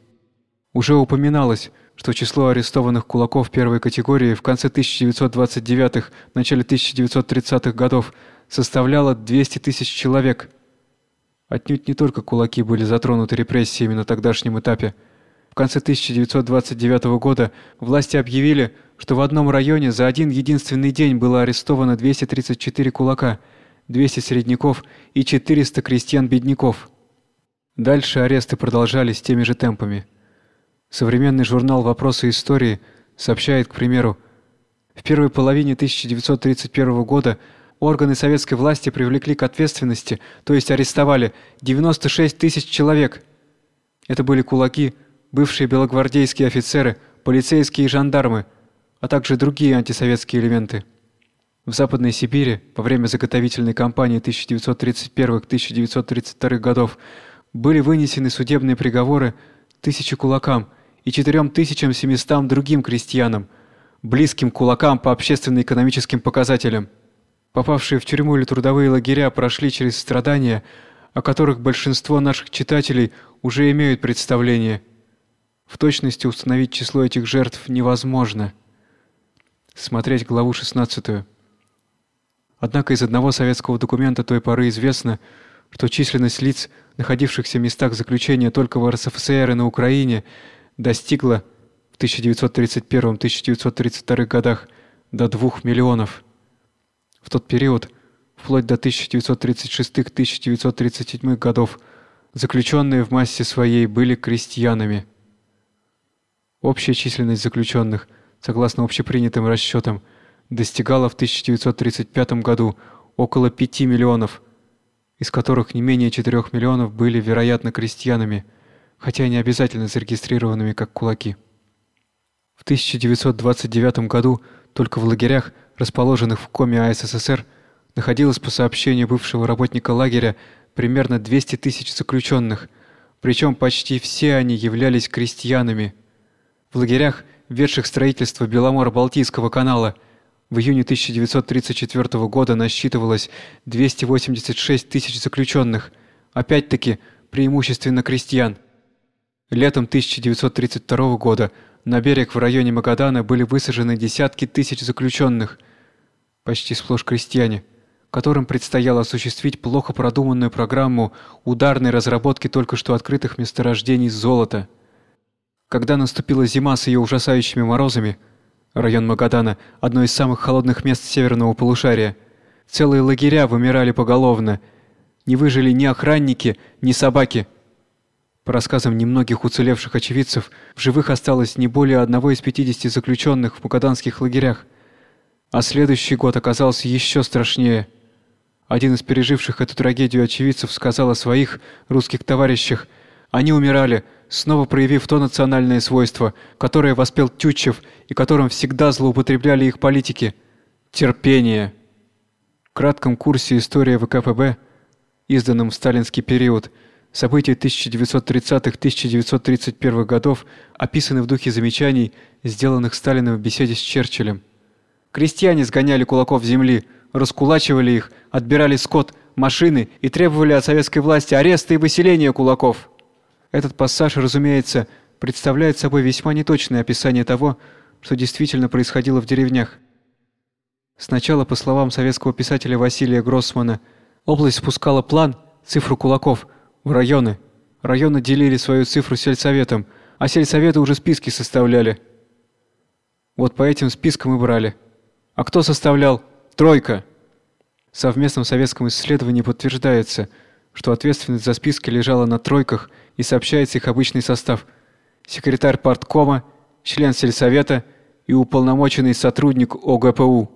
Уже упоминалось, что число арестованных кулаков первой категории в конце 1929-х, начале 1930-х годов составляло 200 тысяч человек. Отнюдь не только кулаки были затронуты репрессиями на тогдашнем этапе – в конце 1929 года власти объявили, что в одном районе за один единственный день было арестовано 234 кулака, 200 середняков и 400 крестьян-бедняков. Дальше аресты продолжались теми же темпами. Современный журнал Вопросы истории сообщает, к примеру, в первой половине 1931 года органы советской власти привлекли к ответственности, то есть арестовали 96 тысяч человек. Это были кулаки, бывшие белогвардейские офицеры, полицейские и жандармы, а также другие антисоветские элементы. В Западной Сибири во время заготовительной кампании 1931-1932 годов были вынесены судебные приговоры тысячи кулакам и 4700 другим крестьянам, близким кулакам по общественно-экономическим показателям. Попавшие в тюрьму или трудовые лагеря прошли через страдания, о которых большинство наших читателей уже имеют представление – в точности установить число этих жертв невозможно. Смотреть главу 16. Однако из одного советского документа той поры известно, что численность лиц, находившихся в местах заключения только в РСФСР и на Украине, достигла в 1931-1932 годах до 2 миллионов. В тот период, вплоть до 1936-1937 годов, заключенные в массе своей были крестьянами. Общая численность заключенных, согласно общепринятым расчетам, достигала в 1935 году около 5 миллионов, из которых не менее 4 миллионов были, вероятно, крестьянами, хотя и не обязательно зарегистрированными как кулаки. В 1929 году только в лагерях, расположенных в Коме АССР, находилось по сообщению бывшего работника лагеря примерно 200 тысяч заключенных, причем почти все они являлись крестьянами. В лагерях, ведших строительство Беломоро-Балтийского канала, в июне 1934 года насчитывалось 286 тысяч заключенных, опять-таки преимущественно крестьян. Летом 1932 года на берег в районе Магадана были высажены десятки тысяч заключенных, почти сплошь крестьяне, которым предстояло осуществить плохо продуманную программу ударной разработки только что открытых месторождений золота. Когда наступила зима с ее ужасающими морозами, Район Магадана – одно из самых холодных мест северного полушария. Целые лагеря вымирали поголовно. Не выжили ни охранники, ни собаки. По рассказам немногих уцелевших очевидцев, в живых осталось не более одного из 50 заключенных в магаданских лагерях. А следующий год оказался еще страшнее. Один из переживших эту трагедию очевидцев сказал о своих русских товарищах: "Они умирали, снова проявив то национальное свойство, которое воспел Тютчев и которым всегда злоупотребляли их политики терпение. В кратком курсе История ВКПБ, изданном в сталинский период, события 1930-1931 годов описаны в духе замечаний, сделанных Сталиным в беседе с Черчиллем. Крестьяне сгоняли кулаков земли, раскулачивали их, отбирали скот, машины и требовали от советской власти ареста и выселения кулаков. Этот пассаж, разумеется, представляет собой весьма неточное описание того, что действительно происходило в деревнях. Сначала, по словам советского писателя Василия Гроссмана, область спускала план, цифру кулаков, в районы. Районы делили свою цифру сельсоветам, а сельсоветы уже списки составляли. Вот по этим спискам и брали. А кто составлял? Тройка. В совместном советском исследовании подтверждается, что ответственность за списки лежала на тройках и сообщается их обычный состав: секретарь парткома, член сельсовета и уполномоченный сотрудник ОГПУ.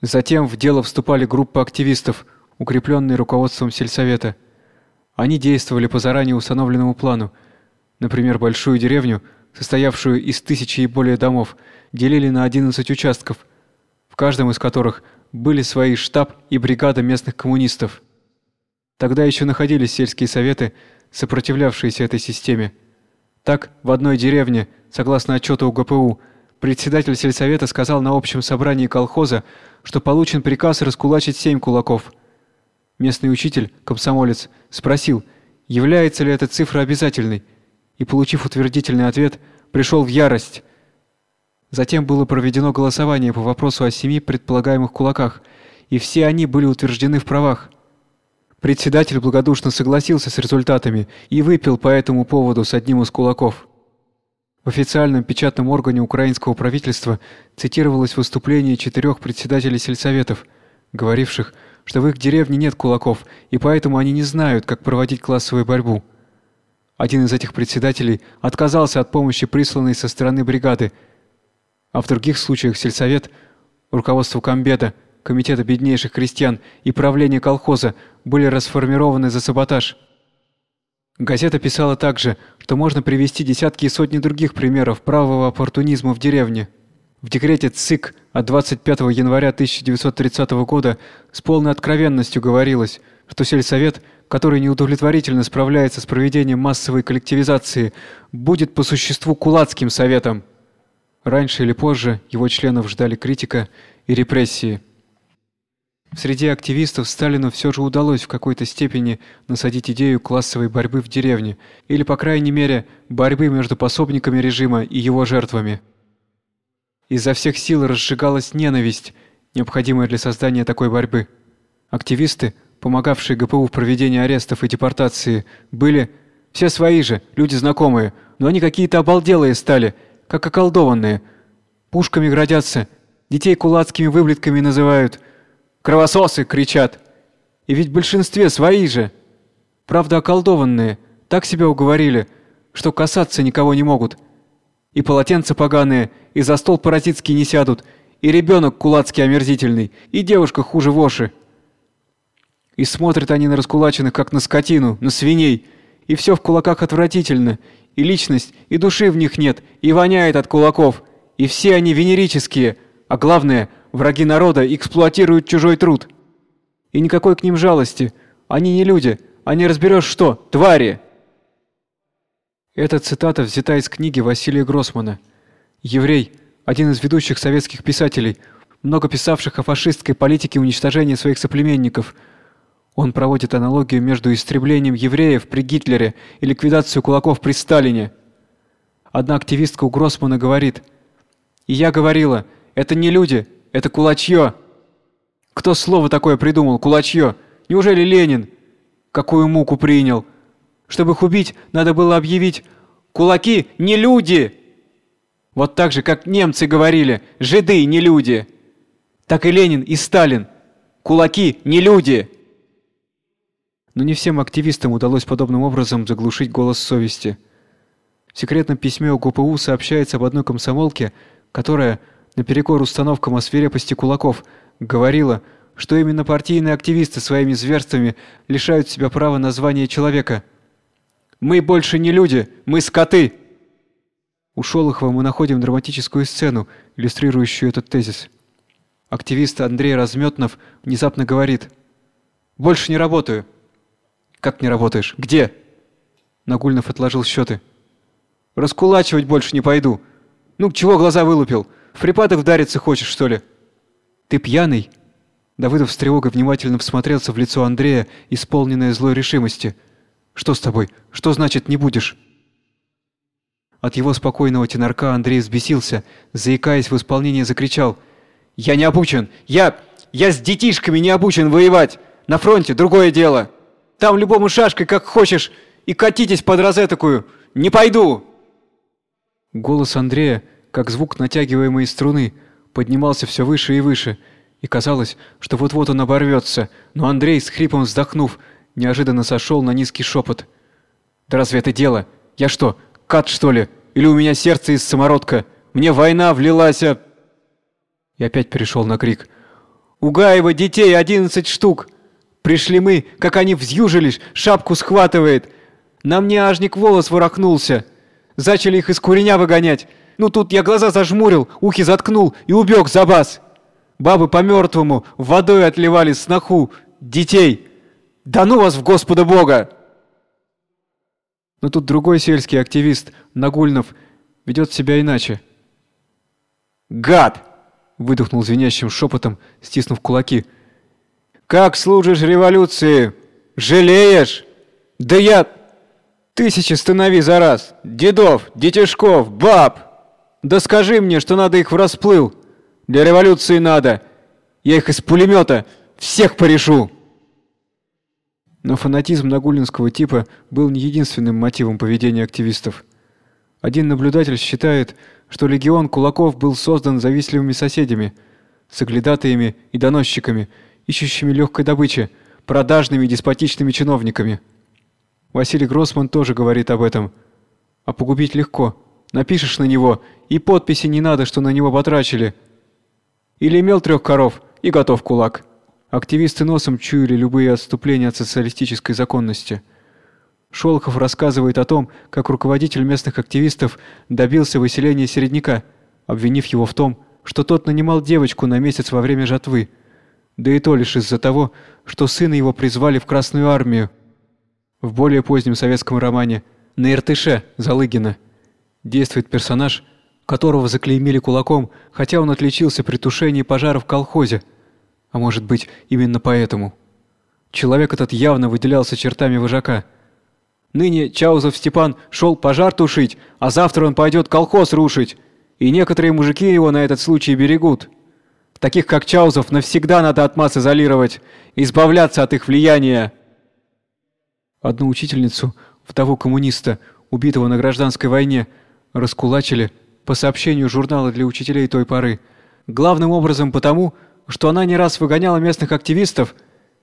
Затем в дело вступали группы активистов, укрепленные руководством сельсовета. Они действовали по заранее установленному плану. Например, большую деревню, состоявшую из тысячи и более домов, делили на 11 участков, в каждом из которых были свои штаб и бригада местных коммунистов. Тогда еще находились сельские советы, сопротивлявшиеся этой системе. Так, в одной деревне, согласно отчету УГПУ, председатель сельсовета сказал на общем собрании колхоза, что получен приказ раскулачить семь кулаков. Местный учитель, комсомолец, спросил, является ли эта цифра обязательной, и, получив утвердительный ответ, пришел в ярость. Затем было проведено голосование по вопросу о семи предполагаемых кулаках, и все они были утверждены в правах. Председатель благодушно согласился с результатами и выпил по этому поводу с одним из кулаков. В официальном печатном органе украинского правительства цитировалось выступление четырех председателей сельсоветов, говоривших, что в их деревне нет кулаков, и поэтому они не знают, как проводить классовую борьбу. Один из этих председателей отказался от помощи, присланной со стороны бригады, а в других случаях сельсовет, руководство комбета – комитета беднейших крестьян и правление колхоза были расформированы за саботаж. Газета писала также, что можно привести десятки и сотни других примеров правого оппортунизма в деревне. В декрете ЦИК от 25 января 1930 года с полной откровенностью говорилось, что сельсовет, который неудовлетворительно справляется с проведением массовой коллективизации, будет по существу кулацким советом. Раньше или позже его членов ждали критика и репрессии. Среди активистов Сталину все же удалось в какой-то степени насадить идею классовой борьбы в деревне, или по крайней мере, борьбы между пособниками режима и его жертвами. Изо всех сил разжигалась ненависть, необходимая для создания такой борьбы. Активисты, помогавшие ГПУ в проведении арестов и депортации, были все свои же, люди знакомые, но они какие-то обалделые стали, как околдованные. Пушками градятся, детей кулацкими выблетками называют, кровососы кричат. И ведь в большинстве свои же. Правда, околдованные, так себя уговорили, что касаться никого не могут. И полотенца поганые, и за стол паразитский не сядут, и ребенок кулацкий омерзительный, и девушка хуже воши. И смотрят они на раскулаченных, как на скотину, на свиней, и все в кулаках отвратительно, и личность, и души в них нет, и воняет от кулаков, и все они венерические, а главное, враги народа эксплуатируют чужой труд. И никакой к ним жалости, они не люди, они разберешь что, твари. Эта цитата взята из книги Василия Гроссмана. Еврей, один из ведущих советских писателей, много писавших о фашистской политике уничтожения своих соплеменников – он проводит аналогию между истреблением евреев при Гитлере и ликвидацией кулаков при Сталине. Одна активистка у Гроссмана говорит: "И я говорила, это не люди, это кулачье. Кто слово такое придумал, кулачье? Неужели Ленин? Какую муку принял? Чтобы их убить, надо было объявить: кулаки не люди. Вот так же, как немцы говорили: жиды не люди. Так и Ленин и Сталин. Кулаки не люди. Но не всем активистам удалось подобным образом заглушить голос совести. В секретном письме УГПУ сообщается об одной комсомолке, которая, наперекор установкам о свирепости кулаков, говорила, что именно партийные активисты своими зверствами лишают себя права на звание человека. «Мы больше не люди, мы скоты!» У Шолохова мы находим драматическую сцену, иллюстрирующую этот тезис. Активист Андрей Разметнов внезапно говорит «Больше не работаю». Как не работаешь? Где? Нагульнов отложил счеты. Раскулачивать больше не пойду. Ну, чего глаза вылупил? В припадок вдариться хочешь, что ли? Ты пьяный? Давыдов с тревогой внимательно всмотрелся в лицо Андрея, исполненное злой решимости. Что с тобой? Что значит не будешь? От его спокойного тенорка Андрей взбесился, заикаясь в исполнении, закричал: "Я не обучен! Я я с детишками не обучен воевать! На фронте другое дело!" Там любому шашкой, как хочешь, и катитесь под розетокую. Не пойду!» Голос Андрея, как звук натягиваемой струны, поднимался все выше и выше, и казалось, что вот-вот он оборвется, но Андрей, с хрипом вздохнув, неожиданно сошел на низкий шепот. «Да разве это дело? Я что, кат, что ли? Или у меня сердце из самородка? Мне война влилась, а...» И опять перешел на крик. «У Гаева детей одиннадцать штук! Пришли мы, как они взъюжились, шапку схватывает. На мне ажник волос ворохнулся. Зачали их из куреня выгонять. Ну тут я глаза зажмурил, ухи заткнул и убег за бас. Бабы по-мертвому водой отливали сноху, детей. Да ну вас в Господа Бога! Но тут другой сельский активист, Нагульнов, ведет себя иначе. «Гад!» — выдохнул звенящим шепотом, стиснув кулаки — как служишь революции? Жалеешь? Да я... Тысячи станови за раз. Дедов, детишков, баб. Да скажи мне, что надо их в расплыл. Для революции надо. Я их из пулемета всех порешу. Но фанатизм нагулинского типа был не единственным мотивом поведения активистов. Один наблюдатель считает, что легион кулаков был создан завистливыми соседями, соглядатаями и доносчиками, ищущими легкой добычи, продажными деспотичными чиновниками. Василий Гроссман тоже говорит об этом. А погубить легко. Напишешь на него, и подписи не надо, что на него потрачили. Или имел трех коров, и готов кулак. Активисты носом чуяли любые отступления от социалистической законности. Шолохов рассказывает о том, как руководитель местных активистов добился выселения середняка, обвинив его в том, что тот нанимал девочку на месяц во время жатвы да и то лишь из-за того, что сына его призвали в Красную армию. В более позднем советском романе «На Иртыше» Залыгина действует персонаж, которого заклеймили кулаком, хотя он отличился при тушении пожара в колхозе. А может быть, именно поэтому. Человек этот явно выделялся чертами вожака. Ныне Чаузов Степан шел пожар тушить, а завтра он пойдет колхоз рушить, и некоторые мужики его на этот случай берегут. Таких как Чаузов навсегда надо от масс изолировать, избавляться от их влияния. Одну учительницу, вдову коммуниста, убитого на гражданской войне, раскулачили по сообщению журнала для учителей той поры. Главным образом потому, что она не раз выгоняла местных активистов,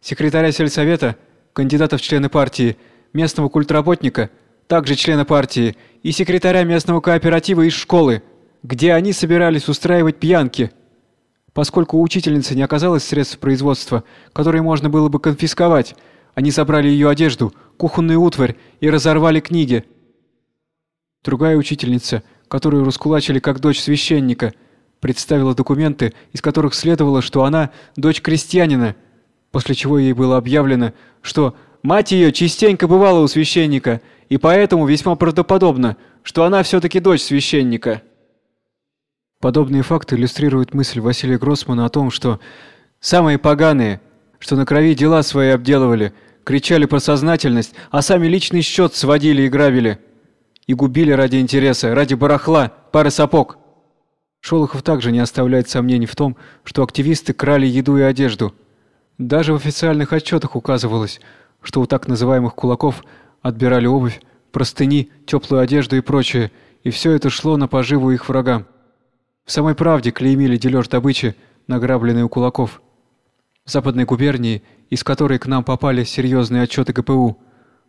секретаря сельсовета, кандидата в члены партии, местного культработника, также члена партии и секретаря местного кооператива из школы, где они собирались устраивать пьянки. Поскольку у учительницы не оказалось средств производства, которые можно было бы конфисковать, они забрали ее одежду, кухонную утварь и разорвали книги. Другая учительница, которую раскулачили как дочь священника, представила документы, из которых следовало, что она дочь крестьянина, после чего ей было объявлено, что мать ее частенько бывала у священника, и поэтому весьма правдоподобно, что она все таки дочь священника. Подобные факты иллюстрируют мысль Василия Гроссмана о том, что самые поганые, что на крови дела свои обделывали, кричали про сознательность, а сами личный счет сводили и грабили. И губили ради интереса, ради барахла, пары сапог. Шолохов также не оставляет сомнений в том, что активисты крали еду и одежду. Даже в официальных отчетах указывалось, что у так называемых кулаков отбирали обувь, простыни, теплую одежду и прочее, и все это шло на поживу их врагам. В самой правде клеймили дележ добычи, награбленной у кулаков. В Западной губернии, из которой к нам попали серьезные отчеты ГПУ,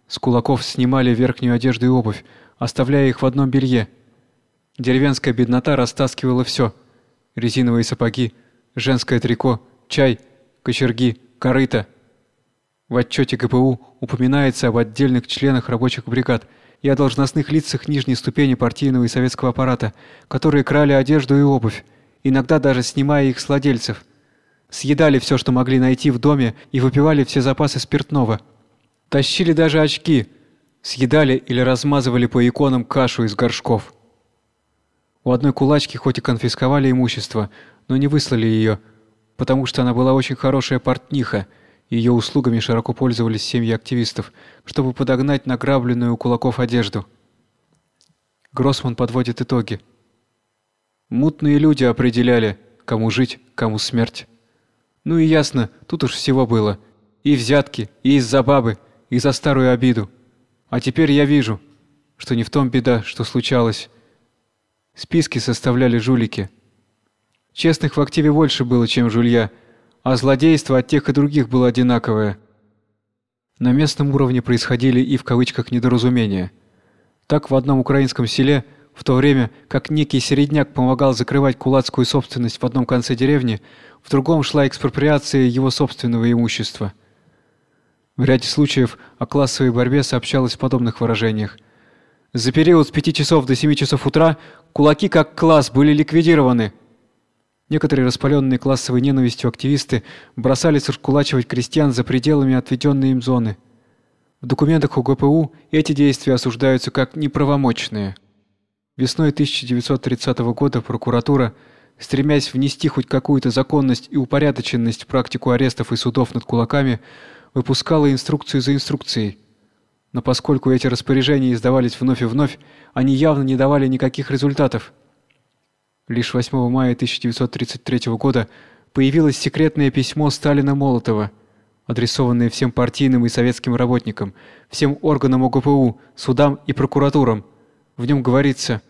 с кулаков снимали верхнюю одежду и обувь, оставляя их в одном белье. Деревенская беднота растаскивала все: резиновые сапоги, женское трико, чай, кочерги, корыто. В отчете ГПУ упоминается об отдельных членах рабочих бригад – и о должностных лицах нижней ступени партийного и советского аппарата, которые крали одежду и обувь, иногда даже снимая их с владельцев. Съедали все, что могли найти в доме, и выпивали все запасы спиртного. Тащили даже очки, съедали или размазывали по иконам кашу из горшков. У одной кулачки хоть и конфисковали имущество, но не выслали ее, потому что она была очень хорошая портниха – ее услугами широко пользовались семьи активистов, чтобы подогнать награбленную у кулаков одежду. Гроссман подводит итоги. Мутные люди определяли, кому жить, кому смерть. Ну и ясно, тут уж всего было. И взятки, и из-за бабы, и за старую обиду. А теперь я вижу, что не в том беда, что случалось. Списки составляли жулики. Честных в активе больше было, чем жулья, а злодейство от тех и других было одинаковое. На местном уровне происходили и в кавычках недоразумения. Так в одном украинском селе, в то время как некий середняк помогал закрывать кулацкую собственность в одном конце деревни, в другом шла экспроприация его собственного имущества. В ряде случаев о классовой борьбе сообщалось в подобных выражениях. За период с 5 часов до 7 часов утра кулаки как класс были ликвидированы – Некоторые распаленные классовой ненавистью активисты бросались раскулачивать крестьян за пределами отведенной им зоны. В документах УГПУ эти действия осуждаются как неправомочные. Весной 1930 года прокуратура, стремясь внести хоть какую-то законность и упорядоченность в практику арестов и судов над кулаками, выпускала инструкцию за инструкцией. Но поскольку эти распоряжения издавались вновь и вновь, они явно не давали никаких результатов. Лишь 8 мая 1933 года появилось секретное письмо Сталина-Молотова, адресованное всем партийным и советским работникам, всем органам ОГПУ, судам и прокуратурам. В нем говорится: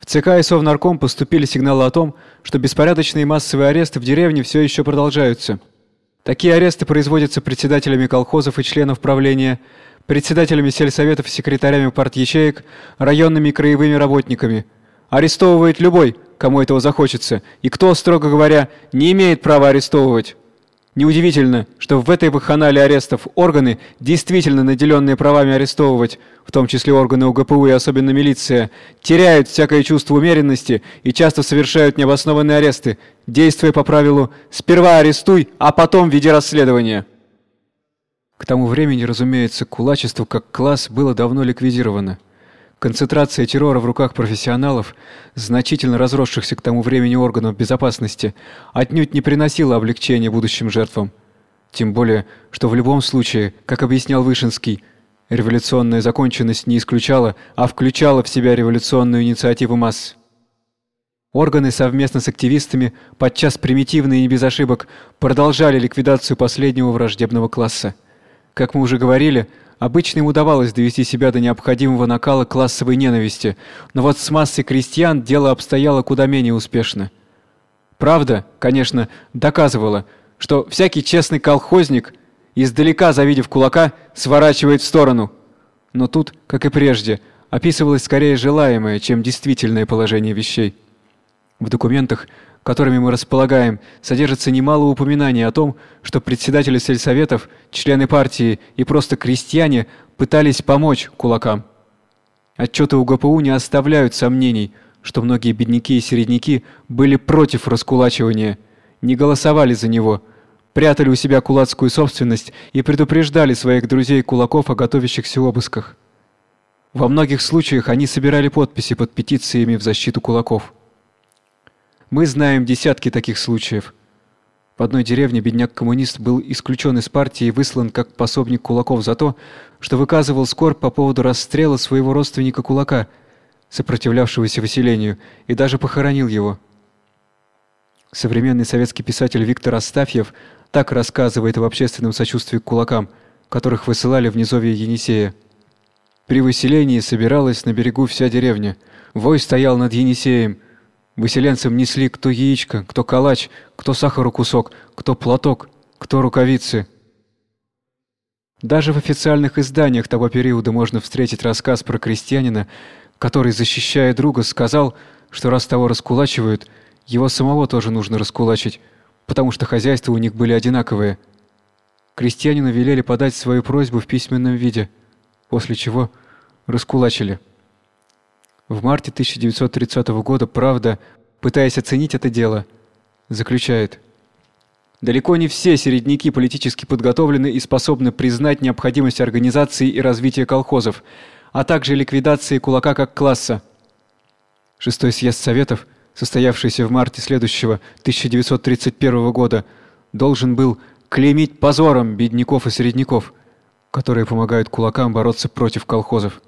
в ЦК и Совнарком поступили сигналы о том, что беспорядочные массовые аресты в деревне все еще продолжаются. Такие аресты производятся председателями колхозов и членов правления, председателями сельсоветов и секретарями партячеек, районными и краевыми работниками – арестовывает любой, кому этого захочется, и кто, строго говоря, не имеет права арестовывать. Неудивительно, что в этой вакханалии арестов органы, действительно наделенные правами арестовывать, в том числе органы УГПУ и особенно милиция, теряют всякое чувство умеренности и часто совершают необоснованные аресты, действуя по правилу «сперва арестуй, а потом веди расследование». К тому времени, разумеется, кулачество как класс было давно ликвидировано. Концентрация террора в руках профессионалов, значительно разросшихся к тому времени органов безопасности, отнюдь не приносила облегчения будущим жертвам. Тем более, что в любом случае, как объяснял Вышинский, революционная законченность не исключала, а включала в себя революционную инициативу масс. Органы совместно с активистами, подчас примитивно и не без ошибок, продолжали ликвидацию последнего враждебного класса. Как мы уже говорили, обычно им удавалось довести себя до необходимого накала классовой ненависти, но вот с массой крестьян дело обстояло куда менее успешно. Правда, конечно, доказывала, что всякий честный колхозник, издалека завидев кулака, сворачивает в сторону. Но тут, как и прежде, описывалось скорее желаемое, чем действительное положение вещей. В документах, которыми мы располагаем, содержится немало упоминаний о том, что председатели сельсоветов, члены партии и просто крестьяне пытались помочь кулакам. Отчеты УГПУ не оставляют сомнений, что многие бедняки и середняки были против раскулачивания, не голосовали за него, прятали у себя кулацкую собственность и предупреждали своих друзей-кулаков о готовящихся обысках. Во многих случаях они собирали подписи под петициями в защиту кулаков. Мы знаем десятки таких случаев. В одной деревне бедняк-коммунист был исключен из партии и выслан как пособник кулаков за то, что выказывал скорбь по поводу расстрела своего родственника кулака, сопротивлявшегося выселению, и даже похоронил его. Современный советский писатель Виктор Астафьев так рассказывает об общественном сочувствии к кулакам, которых высылали в низовье Енисея. При выселении собиралась на берегу вся деревня. Вой стоял над Енисеем – Выселенцам несли кто яичко, кто калач, кто сахару кусок, кто платок, кто рукавицы. Даже в официальных изданиях того периода можно встретить рассказ про крестьянина, который, защищая друга, сказал, что раз того раскулачивают, его самого тоже нужно раскулачить, потому что хозяйства у них были одинаковые. Крестьянину велели подать свою просьбу в письменном виде, после чего раскулачили. В марте 1930 года «Правда», пытаясь оценить это дело, заключает Далеко не все середняки политически подготовлены и способны признать необходимость организации и развития колхозов, а также ликвидации кулака как класса. Шестой съезд Советов, состоявшийся в марте следующего 1931 года, должен был клеймить позором бедняков и середняков, которые помогают кулакам бороться против колхозов.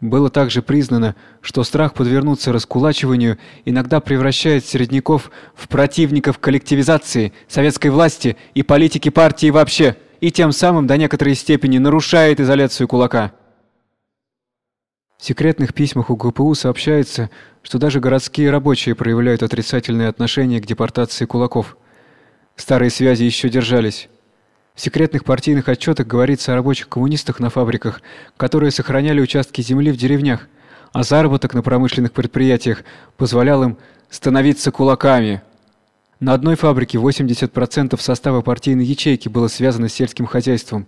Было также признано, что страх подвернуться раскулачиванию иногда превращает середняков в противников коллективизации, советской власти и политики партии вообще, и тем самым до некоторой степени нарушает изоляцию кулака. В секретных письмах у ГПУ сообщается, что даже городские рабочие проявляют отрицательное отношение к депортации кулаков. Старые связи еще держались. В секретных партийных отчетах говорится о рабочих коммунистах на фабриках, которые сохраняли участки земли в деревнях, а заработок на промышленных предприятиях позволял им становиться кулаками. На одной фабрике 80% состава партийной ячейки было связано с сельским хозяйством.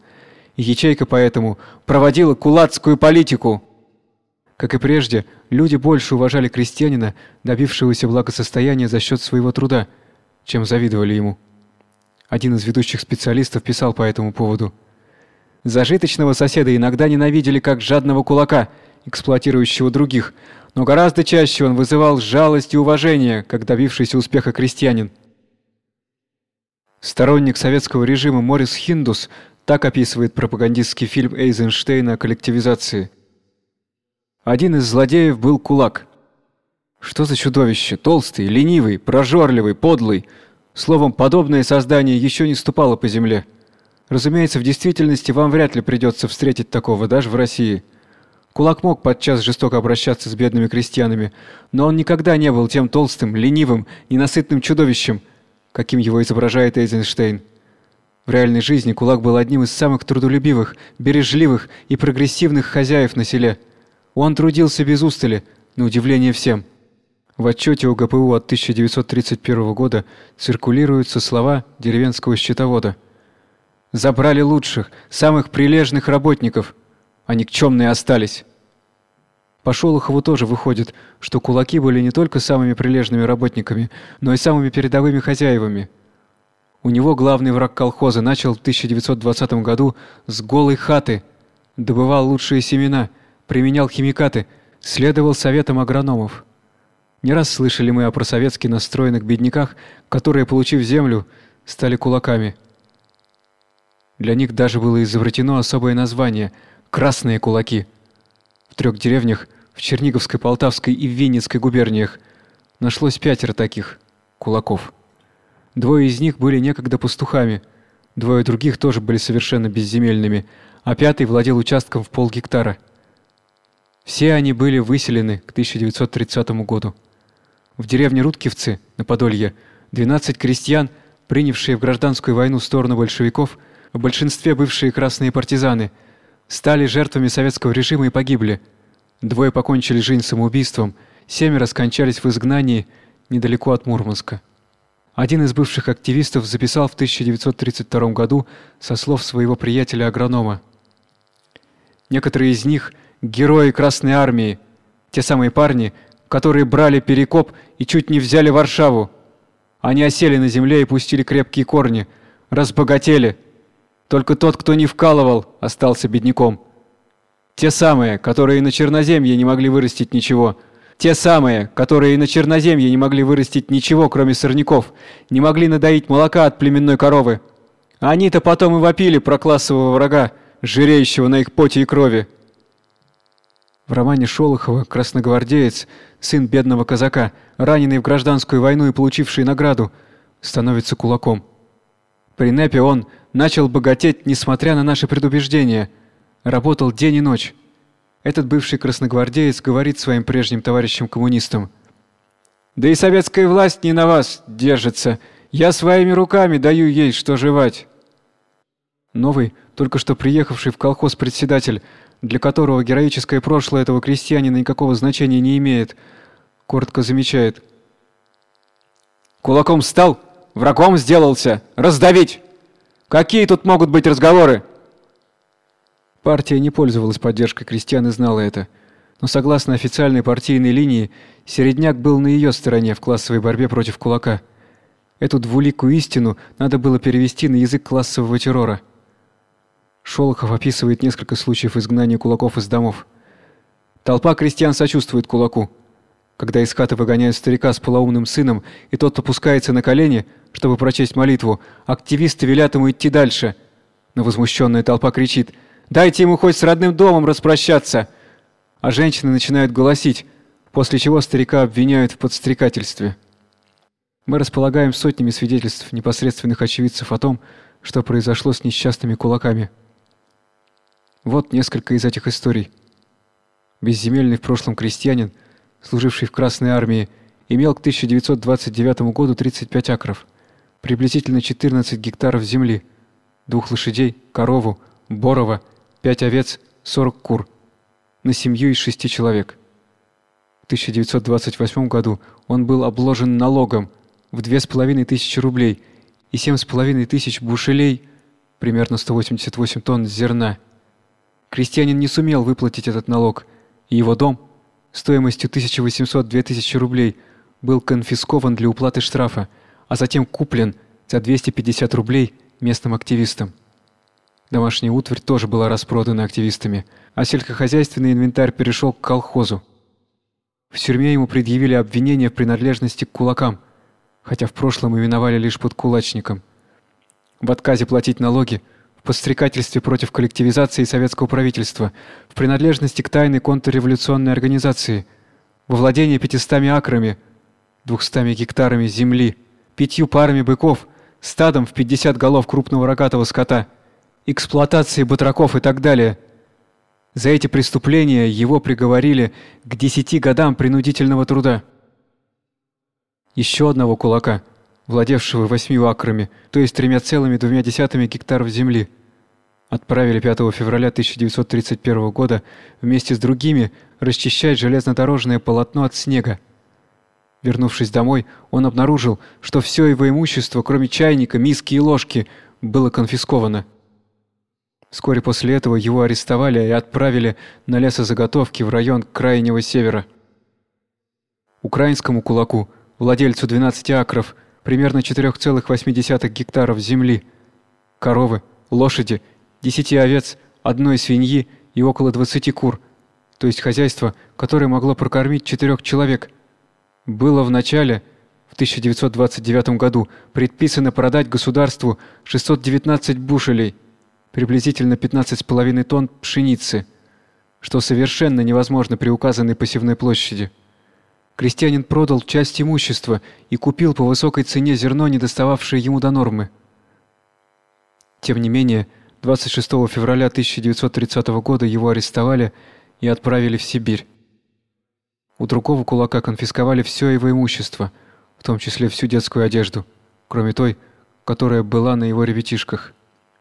И ячейка поэтому проводила кулацкую политику. Как и прежде, люди больше уважали крестьянина, добившегося благосостояния за счет своего труда, чем завидовали ему. Один из ведущих специалистов писал по этому поводу. Зажиточного соседа иногда ненавидели как жадного кулака, эксплуатирующего других, но гораздо чаще он вызывал жалость и уважение, как добившийся успеха крестьянин. Сторонник советского режима Морис Хиндус так описывает пропагандистский фильм Эйзенштейна о коллективизации. Один из злодеев был кулак. Что за чудовище, толстый, ленивый, прожорливый, подлый, Словом, подобное создание еще не ступало по земле. Разумеется, в действительности вам вряд ли придется встретить такого даже в России. Кулак мог подчас жестоко обращаться с бедными крестьянами, но он никогда не был тем толстым, ленивым, ненасытным чудовищем, каким его изображает Эйзенштейн. В реальной жизни кулак был одним из самых трудолюбивых, бережливых и прогрессивных хозяев на селе. Он трудился без устали, на удивление всем. В отчете УГПУ от 1931 года циркулируются слова деревенского счетовода. «Забрали лучших, самых прилежных работников, а никчемные остались». По Шолохову тоже выходит, что кулаки были не только самыми прилежными работниками, но и самыми передовыми хозяевами. У него главный враг колхоза начал в 1920 году с голой хаты, добывал лучшие семена, применял химикаты, следовал советам агрономов. Не раз слышали мы о просоветски настроенных бедняках, которые, получив землю, стали кулаками. Для них даже было изобретено особое название красные кулаки. В трех деревнях в Черниговской, Полтавской и Винницкой губерниях Нашлось пятеро таких кулаков. Двое из них были некогда пастухами, двое других тоже были совершенно безземельными, а пятый владел участком в полгектара. Все они были выселены к 1930 году. В деревне Рудкивцы на Подолье 12 крестьян, принявшие в гражданскую войну сторону большевиков, в большинстве бывшие красные партизаны, стали жертвами советского режима и погибли. Двое покончили жизнь самоубийством, семеро скончались в изгнании недалеко от Мурманска. Один из бывших активистов записал в 1932 году со слов своего приятеля-агронома. Некоторые из них герои Красной армии, те самые парни, которые брали Перекоп и чуть не взяли Варшаву. Они осели на земле и пустили крепкие корни, разбогатели. Только тот, кто не вкалывал, остался бедняком. Те самые, которые на черноземье не могли вырастить ничего. Те самые, которые на черноземье не могли вырастить ничего, кроме сорняков, не могли надоить молока от племенной коровы. Они-то потом и вопили про классового врага, жиреющего на их поте и крови. В романе Шолохова красногвардеец, сын бедного казака, раненый в гражданскую войну и получивший награду, становится кулаком. При НЭПе он начал богатеть, несмотря на наши предубеждения. Работал день и ночь. Этот бывший красногвардеец говорит своим прежним товарищам-коммунистам: "Да и советская власть не на вас держится. Я своими руками даю ей что жевать". Новый, только что приехавший в колхоз председатель, для которого героическое прошлое этого крестьянина никакого значения не имеет, коротко замечает: "Кулаком стал, врагом сделался, раздавить. Какие тут могут быть разговоры?" Партия не пользовалась поддержкой крестьян и знала это. Но согласно официальной партийной линии, Середняк был на ее стороне в классовой борьбе против кулака. Эту двуликую истину надо было перевести на язык классового террора. Шолохов описывает несколько случаев изгнания кулаков из домов. Толпа крестьян сочувствует кулаку. Когда из хаты выгоняют старика с полоумным сыном, и тот опускается на колени, чтобы прочесть молитву, активисты велят ему идти дальше. Но возмущенная толпа кричит: "Дайте ему хоть с родным домом распрощаться!" А женщины начинают голосить, после чего старика обвиняют в подстрекательстве. Мы располагаем сотнями свидетельств непосредственных очевидцев о том, что произошло с несчастными кулаками. Вот несколько из этих историй. Безземельный в прошлом крестьянин, служивший в Красной армии, имел к 1929 году 35 акров, приблизительно 14 гектаров земли, двух лошадей, корову, борова, пять овец, 40 кур, на семью из шести человек. В 1928 году он был обложен налогом в две с половиной тысячи рублей и семь с половиной тысяч бушелей, примерно 188 тонн зерна. Крестьянин не сумел выплатить этот налог, и его дом стоимостью 1800-2000 рублей был конфискован для уплаты штрафа, а затем куплен за 250 рублей местным активистам. Домашняя утварь тоже была распродана активистами, а сельскохозяйственный инвентарь перешел к колхозу. В тюрьме ему предъявили обвинение в принадлежности к кулакам, хотя в прошлом именовали лишь подкулачником. В отказе платить налоги – подстрекательстве против коллективизации советского правительства, в принадлежности к тайной контрреволюционной организации, во владении 500 акрами, 200 гектарами земли, пятью парами быков, стадом в 50 голов крупного рогатого скота, эксплуатацией батраков и так далее. За эти преступления его приговорили к 10 годам принудительного труда. Еще одного кулака – владевшего восьмью акрами, то есть тремя целыми двумя десятыми гектаров земли. Отправили 5 февраля 1931 года вместе с другими расчищать железнодорожное полотно от снега. Вернувшись домой, он обнаружил, что все его имущество, кроме чайника, миски и ложки, было конфисковано. Вскоре после этого его арестовали и отправили на лесозаготовки в район Крайнего Севера. Украинскому кулаку, владельцу 12 акров, примерно 4,8 гектаров земли, коровы, лошади, 10 овец, одной свиньи и около 20 кур, то есть хозяйство, которое могло прокормить четырех человек. Было в начале в 1929 году предписано продать государству 619 бушелей, приблизительно 15,5 тонн пшеницы, что совершенно невозможно при указанной посевной площади. Крестьянин продал часть имущества и купил по высокой цене зерно, не достававшее ему до нормы. Тем не менее, 26 февраля 1930 года его арестовали и отправили в Сибирь. У другого кулака конфисковали все его имущество, в том числе всю детскую одежду, кроме той, которая была на его ребятишках.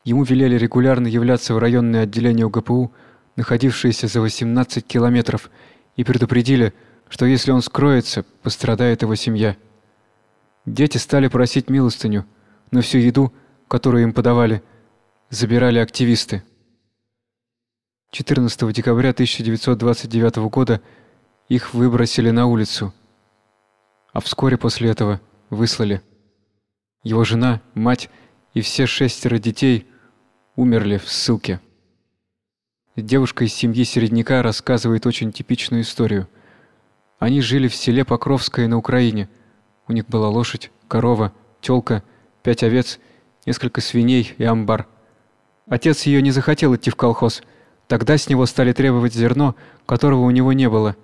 Ему велели регулярно являться в районное отделение УГПУ, находившееся за 18 километров, и предупредили, что если он скроется, пострадает его семья. Дети стали просить милостыню, но всю еду, которую им подавали, забирали активисты. 14 декабря 1929 года их выбросили на улицу, а вскоре после этого выслали. Его жена, мать и все шестеро детей умерли в ссылке. Девушка из семьи середняка рассказывает очень типичную историю. Они жили в селе Покровское на Украине. У них была лошадь, корова, тёлка, пять овец, несколько свиней и амбар. Отец ее не захотел идти в колхоз. Тогда с него стали требовать зерно, которого у него не было.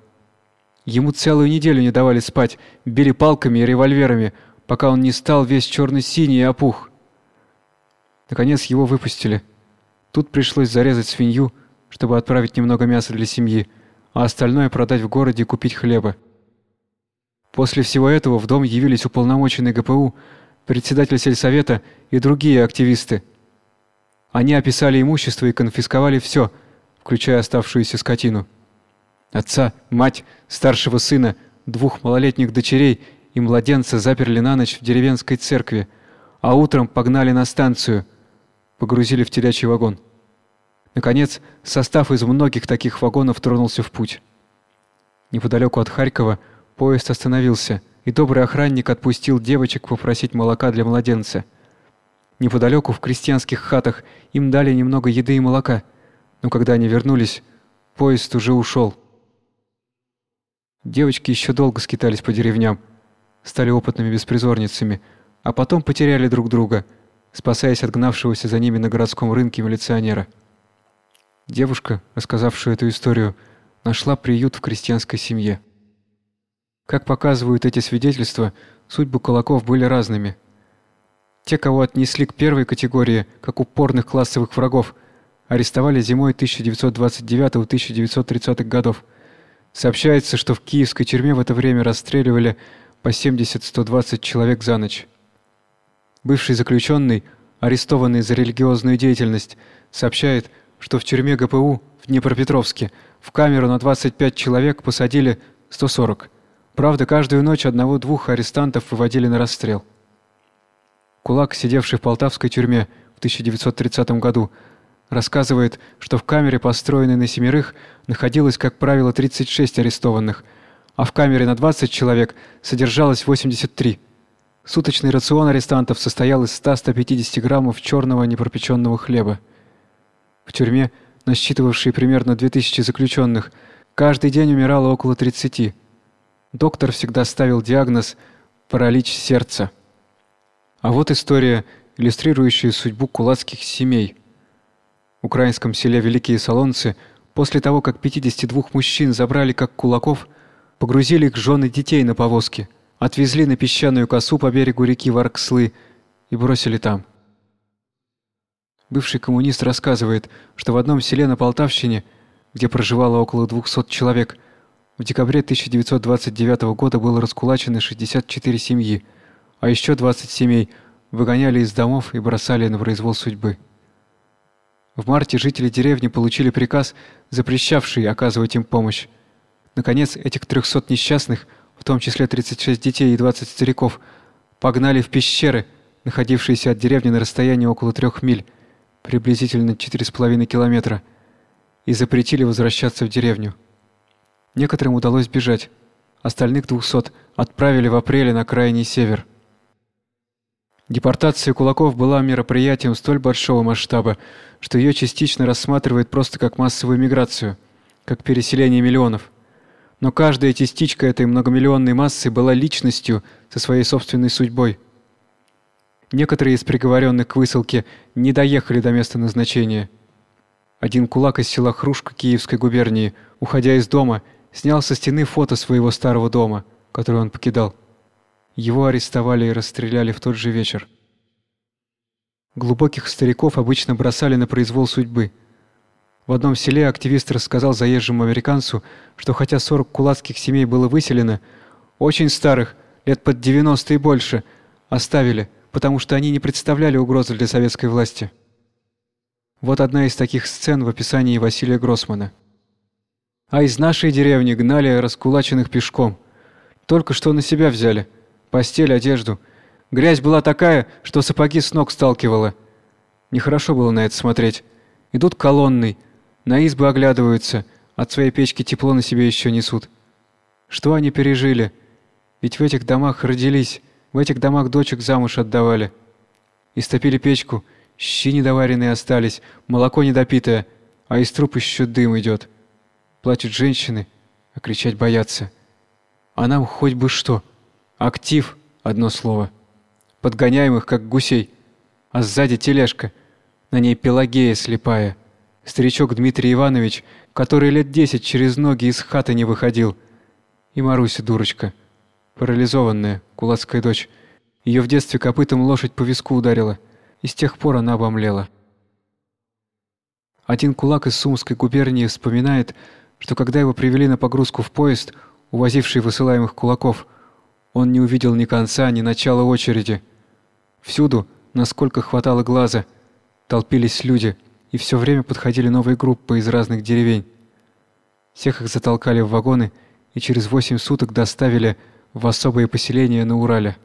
Ему целую неделю не давали спать, били палками и револьверами, пока он не стал весь черно синий и опух. Наконец его выпустили. Тут пришлось зарезать свинью, чтобы отправить немного мяса для семьи а остальное продать в городе и купить хлеба. После всего этого в дом явились уполномоченный ГПУ, председатель сельсовета и другие активисты. Они описали имущество и конфисковали все, включая оставшуюся скотину. Отца, мать, старшего сына, двух малолетних дочерей и младенца заперли на ночь в деревенской церкви, а утром погнали на станцию, погрузили в телячий вагон. Наконец, состав из многих таких вагонов тронулся в путь. Неподалеку от Харькова поезд остановился, и добрый охранник отпустил девочек попросить молока для младенца. Неподалеку в крестьянских хатах им дали немного еды и молока, но когда они вернулись, поезд уже ушел. Девочки еще долго скитались по деревням, стали опытными беспризорницами, а потом потеряли друг друга, спасаясь от гнавшегося за ними на городском рынке милиционера. Девушка, рассказавшая эту историю, нашла приют в крестьянской семье. Как показывают эти свидетельства, судьбы кулаков были разными. Те, кого отнесли к первой категории, как упорных классовых врагов, арестовали зимой 1929-1930 годов. Сообщается, что в киевской тюрьме в это время расстреливали по 70-120 человек за ночь. Бывший заключенный, арестованный за религиозную деятельность, сообщает, что в тюрьме ГПУ в Днепропетровске в камеру на 25 человек посадили 140. Правда, каждую ночь одного-двух арестантов выводили на расстрел. Кулак, сидевший в Полтавской тюрьме в 1930 году, рассказывает, что в камере, построенной на семерых, находилось, как правило, 36 арестованных, а в камере на 20 человек содержалось 83. Суточный рацион арестантов состоял из 100-150 граммов черного непропеченного хлеба. В тюрьме, насчитывавшей примерно 2000 заключенных, каждый день умирало около 30. Доктор всегда ставил диагноз паралич сердца. А вот история, иллюстрирующая судьбу кулацких семей. В украинском селе Великие Солонцы после того, как 52 мужчин забрали как кулаков, погрузили их жены детей на повозки, отвезли на песчаную косу по берегу реки Варкслы и бросили там. Бывший коммунист рассказывает, что в одном селе на Полтавщине, где проживало около 200 человек, в декабре 1929 года было раскулачено 64 семьи, а еще 20 семей выгоняли из домов и бросали на произвол судьбы. В марте жители деревни получили приказ, запрещавший оказывать им помощь. Наконец, этих 300 несчастных, в том числе 36 детей и 20 стариков, погнали в пещеры, находившиеся от деревни на расстоянии около трех миль, приблизительно 4,5 километра, и запретили возвращаться в деревню. Некоторым удалось бежать. Остальных 200 отправили в апреле на крайний север. Депортация кулаков была мероприятием столь большого масштаба, что ее частично рассматривают просто как массовую миграцию, как переселение миллионов. Но каждая частичка этой многомиллионной массы была личностью со своей собственной судьбой. Некоторые из приговоренных к высылке не доехали до места назначения. Один кулак из села Хрушка Киевской губернии, уходя из дома, снял со стены фото своего старого дома, которую он покидал. Его арестовали и расстреляли в тот же вечер. Глубоких стариков обычно бросали на произвол судьбы. В одном селе активист рассказал заезжему американцу, что хотя 40 кулацких семей было выселено, очень старых, лет под 90 и больше, оставили, потому что они не представляли угрозы для советской власти. Вот одна из таких сцен в описании Василия Гроссмана. А из нашей деревни гнали раскулаченных пешком. Только что на себя взяли. Постель, одежду – Грязь была такая, что сапоги с ног сталкивала. Нехорошо было на это смотреть. Идут колонной, на избы оглядываются, от своей печки тепло на себе еще несут. Что они пережили? Ведь в этих домах родились, в этих домах дочек замуж отдавали. Истопили печку, щи недоваренные остались, молоко недопитое, а из труб еще дым идет. Плачут женщины, а кричать боятся. А нам хоть бы что. Актив, одно слово. Подгоняемых, как гусей, а сзади тележка, на ней Пелагея слепая, старичок Дмитрий Иванович, который лет десять через ноги из хаты не выходил, и Маруся дурочка, парализованная, кулацкая дочь. Ее в детстве копытом лошадь по виску ударила, и с тех пор она обомлела. Один кулак из Сумской губернии вспоминает, что когда его привели на погрузку в поезд, увозивший высылаемых кулаков, он не увидел ни конца, ни начала очереди – Всюду, насколько хватало глаза, толпились люди, и все время подходили новые группы из разных деревень. Всех их затолкали в вагоны и через восемь суток доставили в особое поселение на Урале.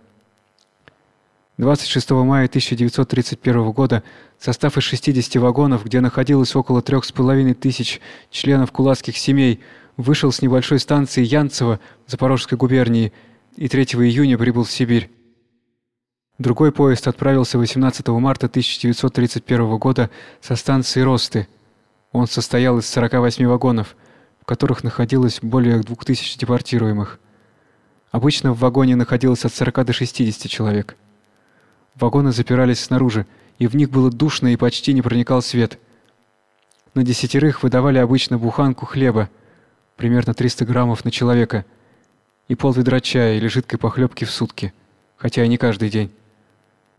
26 мая 1931 года состав из 60 вагонов, где находилось около трех с половиной тысяч членов кулацких семей, вышел с небольшой станции Янцево Запорожской губернии и 3 июня прибыл в Сибирь. Другой поезд отправился 18 марта 1931 года со станции Росты. Он состоял из 48 вагонов, в которых находилось более 2000 депортируемых. Обычно в вагоне находилось от 40 до 60 человек. Вагоны запирались снаружи, и в них было душно и почти не проникал свет. На десятерых выдавали обычно буханку хлеба, примерно 300 граммов на человека, и полведра чая или жидкой похлебки в сутки, хотя и не каждый день.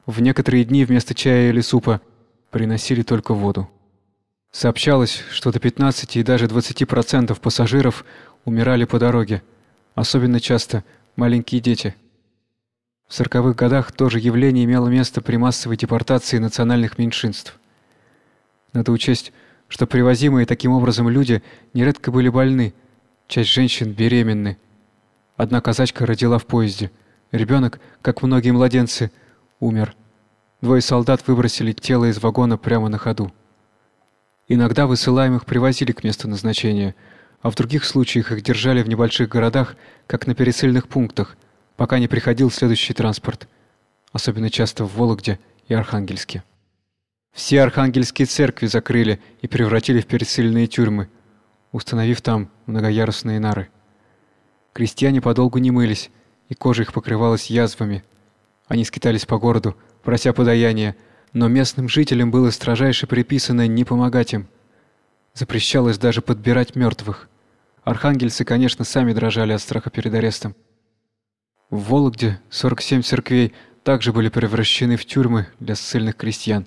В некоторые дни вместо чая или супа приносили только воду. Сообщалось, что до 15 и даже 20% пассажиров умирали по дороге, особенно часто маленькие дети. В сороковых годах тоже явление имело место при массовой депортации национальных меньшинств. Надо учесть, что привозимые таким образом люди нередко были больны, часть женщин беременны. Одна казачка родила в поезде. Ребенок, как многие младенцы, умер. Двое солдат выбросили тело из вагона прямо на ходу. Иногда высылаемых привозили к месту назначения, а в других случаях их держали в небольших городах, как на пересыльных пунктах, пока не приходил следующий транспорт, особенно часто в Вологде и Архангельске. Все архангельские церкви закрыли и превратили в пересыльные тюрьмы, установив там многоярусные нары. Крестьяне подолгу не мылись, и кожа их покрывалась язвами. Они скитались по городу, прося подаяния, но местным жителям было строжайше приписано не помогать им. Запрещалось даже подбирать мертвых. Архангельцы, конечно, сами дрожали от страха перед арестом. В Вологде 47 церквей также были превращены в тюрьмы для ссыльных крестьян.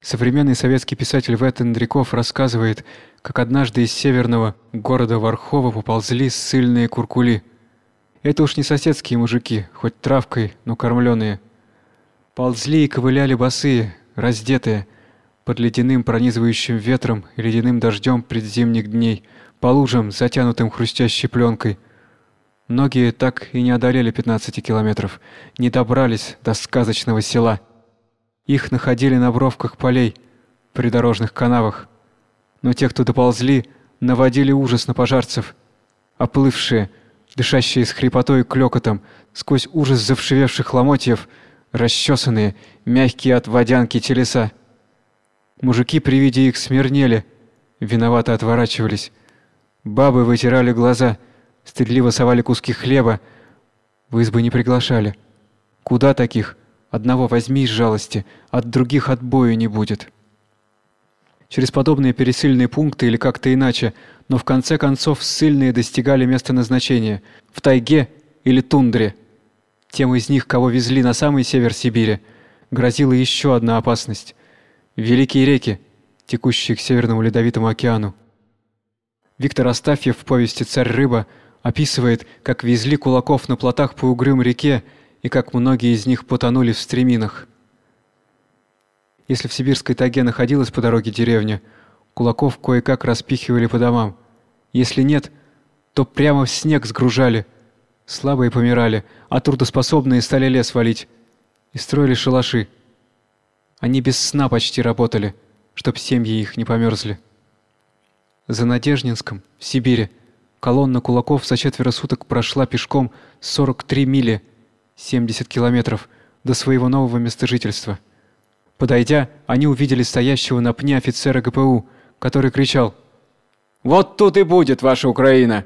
Современный советский писатель В. Эндриков рассказывает, как однажды из северного города Вархова поползли ссыльные куркули. Это уж не соседские мужики, хоть травкой, но кормленные. Ползли и ковыляли босые, раздетые, под ледяным пронизывающим ветром и ледяным дождем предзимних дней, по лужам, затянутым хрустящей пленкой. Многие так и не одолели 15 километров, не добрались до сказочного села. Их находили на бровках полей, придорожных канавах. Но те, кто доползли, наводили ужас на пожарцев. Оплывшие, дышащие с хрипотой и клёкотом, сквозь ужас завшивевших ломотьев — расчесанные, мягкие от водянки телеса. Мужики при виде их смирнели, виновато отворачивались. Бабы вытирали глаза, стыдливо совали куски хлеба. В избы не приглашали. Куда таких? Одного возьми из жалости, от других отбою не будет. через подобные пересыльные пункты или как-то иначе, но в конце концов ссыльные достигали места назначения в тайге или тундре. Тем из них, кого везли на самый север Сибири, грозила еще одна опасность великие реки, текущие к Северному ледовитому океану. Виктор Астафьев в повести Царь рыба описывает, как везли кулаков на плотах по угрюм реке и как многие из них потонули в стреминах. Если в сибирской тайге находилась по дороге деревня, кулаков кое-как распихивали по домам. Если нет, то прямо в снег сгружали. Слабые помирали, а трудоспособные стали лес валить и строили шалаши. Они без сна почти работали, чтоб семьи их не померзли. За Надеждинском, в Сибири, колонна кулаков за четверо суток прошла пешком 43 мили, 70 километров, до своего нового места жительства. Подойдя, они увидели стоящего на пне офицера ГПУ, который кричал «Вот тут и будет ваша Украина!»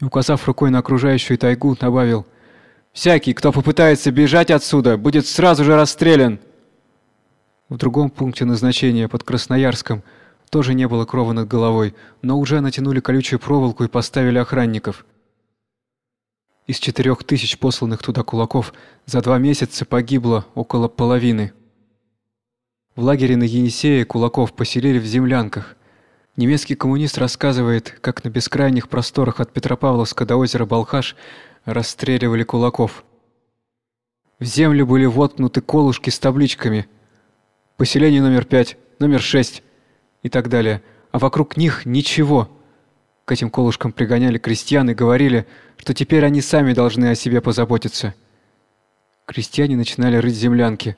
И, указав рукой на окружающую тайгу, добавил «Всякий, кто попытается бежать отсюда, будет сразу же расстрелян!» В другом пункте назначения, под Красноярском, тоже не было крова над головой, но уже натянули колючую проволоку и поставили охранников. Из четырех тысяч посланных туда кулаков за два месяца погибло около половины. В лагере на Енисее кулаков поселили в землянках. Немецкий коммунист рассказывает, как на бескрайних просторах от Петропавловска до озера Балхаш расстреливали кулаков. В землю были воткнуты колышки с табличками – поселение номер пять, номер шесть и так далее, а вокруг них ничего. К этим колышкам пригоняли крестьян и говорили, что теперь они сами должны о себе позаботиться. Крестьяне начинали рыть землянки.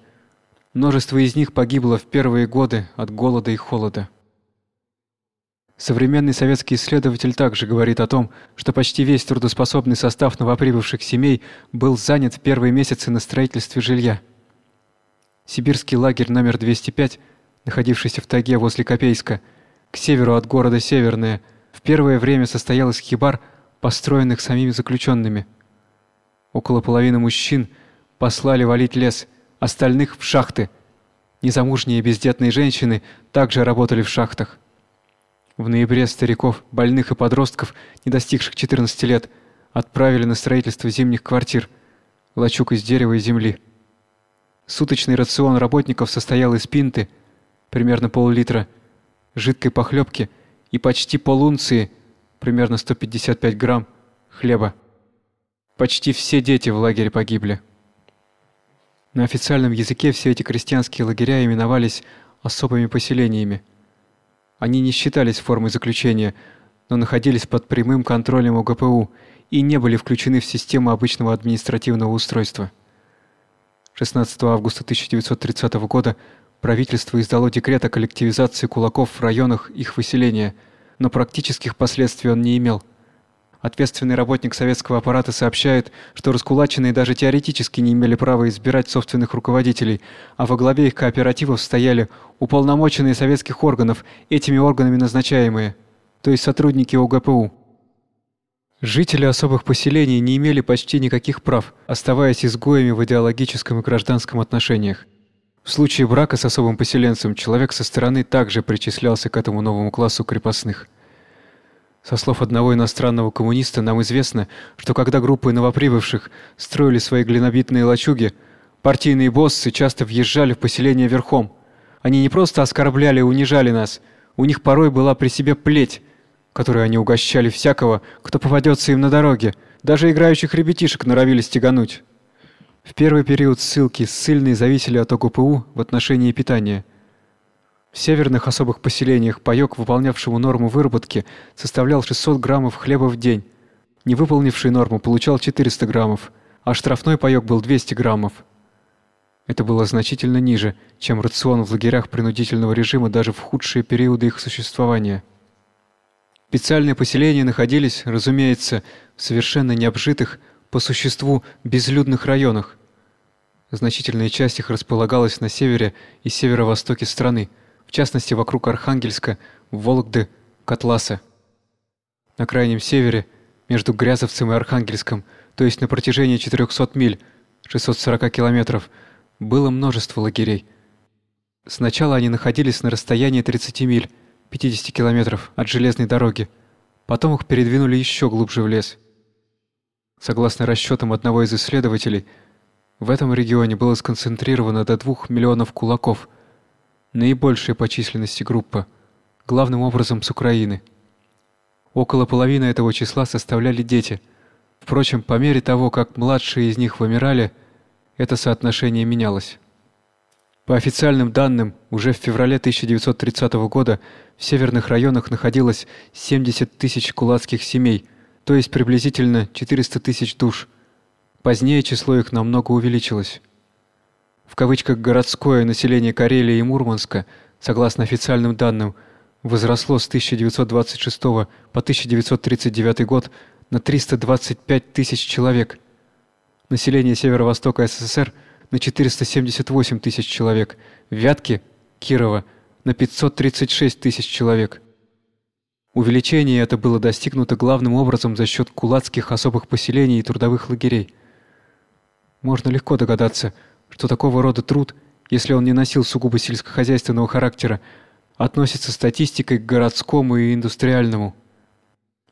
Множество из них погибло в первые годы от голода и холода. Современный советский исследователь также говорит о том, что почти весь трудоспособный состав новоприбывших семей был занят в первые месяцы на строительстве жилья. Сибирский лагерь номер 205, находившийся в тайге возле Копейска, к северу от города Северное, первое время состоял из хибар, построенных самими заключенными. Около половины мужчин послали валить лес, остальных в шахты. Незамужние бездетные женщины также работали в шахтах. В ноябре стариков, больных и подростков, не достигших 14 лет, отправили на строительство зимних квартир, лачуг из дерева и земли. Суточный рацион работников состоял из пинты, примерно пол-литра, жидкой похлебки и почти полунции, примерно 155 грамм, хлеба. Почти все дети в лагере погибли. На официальном языке все эти крестьянские лагеря именовались особыми поселениями. Они не считались формой заключения, но находились под прямым контролем ОГПУ и не были включены в систему обычного административного устройства. 16 августа 1930 года правительство издало декрет о коллективизации кулаков в районах их выселения, но практических последствий он не имел. Ответственный работник советского аппарата сообщает, что раскулаченные даже теоретически не имели права избирать собственных руководителей, а во главе их кооперативов стояли уполномоченные советских органов, этими органами назначаемые, то есть сотрудники ОГПУ. Жители особых поселений не имели почти никаких прав, оставаясь изгоями в идеологическом и гражданском отношениях. В случае брака с особым поселенцем человек со стороны также причислялся к этому новому классу крепостных. Со слов одного иностранного коммуниста нам известно, что когда группы новоприбывших строили свои глинобитные лачуги, партийные боссы часто въезжали в поселение верхом. Они не просто оскорбляли и унижали нас, у них порой была при себе плеть, которой они угощали всякого, кто попадется им на дороге, даже играющих ребятишек норовили стегануть. В первый период ссылки ссыльные зависели от ОГПУ в отношении питания. В северных особых поселениях паёк, выполнявшему норму выработки, составлял 600 граммов хлеба в день. Не выполнивший норму получал 400 граммов, а штрафной паёк был 200 граммов. Это было значительно ниже, чем рацион в лагерях принудительного режима даже в худшие периоды их существования. Специальные поселения находились, разумеется, в совершенно необжитых, по существу, безлюдных районах. Значительная часть их располагалась на севере и северо-востоке страны, в частности вокруг Архангельска, Вологды, Котласа. На крайнем севере, между Грязовцем и Архангельском, то есть на протяжении 400 миль, 640 километров, было множество лагерей. Сначала они находились на расстоянии 30 миль, 50 километров от железной дороги. Потом их передвинули еще глубже в лес. Согласно расчетам одного из исследователей, в этом регионе было сконцентрировано до 2 миллионов кулаков, наибольшая по численности группа, главным образом с Украины. Около половины этого числа составляли дети. Впрочем, по мере того, как младшие из них вымирали, это соотношение менялось. По официальным данным, уже в феврале 1930 года в северных районах находилось 70 тысяч кулацких семей, то есть приблизительно 400 тысяч душ. Позднее число их намного увеличилось. В кавычках городское население Карелии и Мурманска, согласно официальным данным, возросло с 1926 по 1939 год на 325 тысяч человек. Население Северо-Востока СССР – на 478 тысяч человек, в Вятке, Кирова, на 536 тысяч человек. Увеличение это было достигнуто главным образом за счет кулацких особых поселений и трудовых лагерей. Можно легко догадаться, что такого рода труд, если он не носил сугубо сельскохозяйственного характера, относится статистикой к городскому и индустриальному.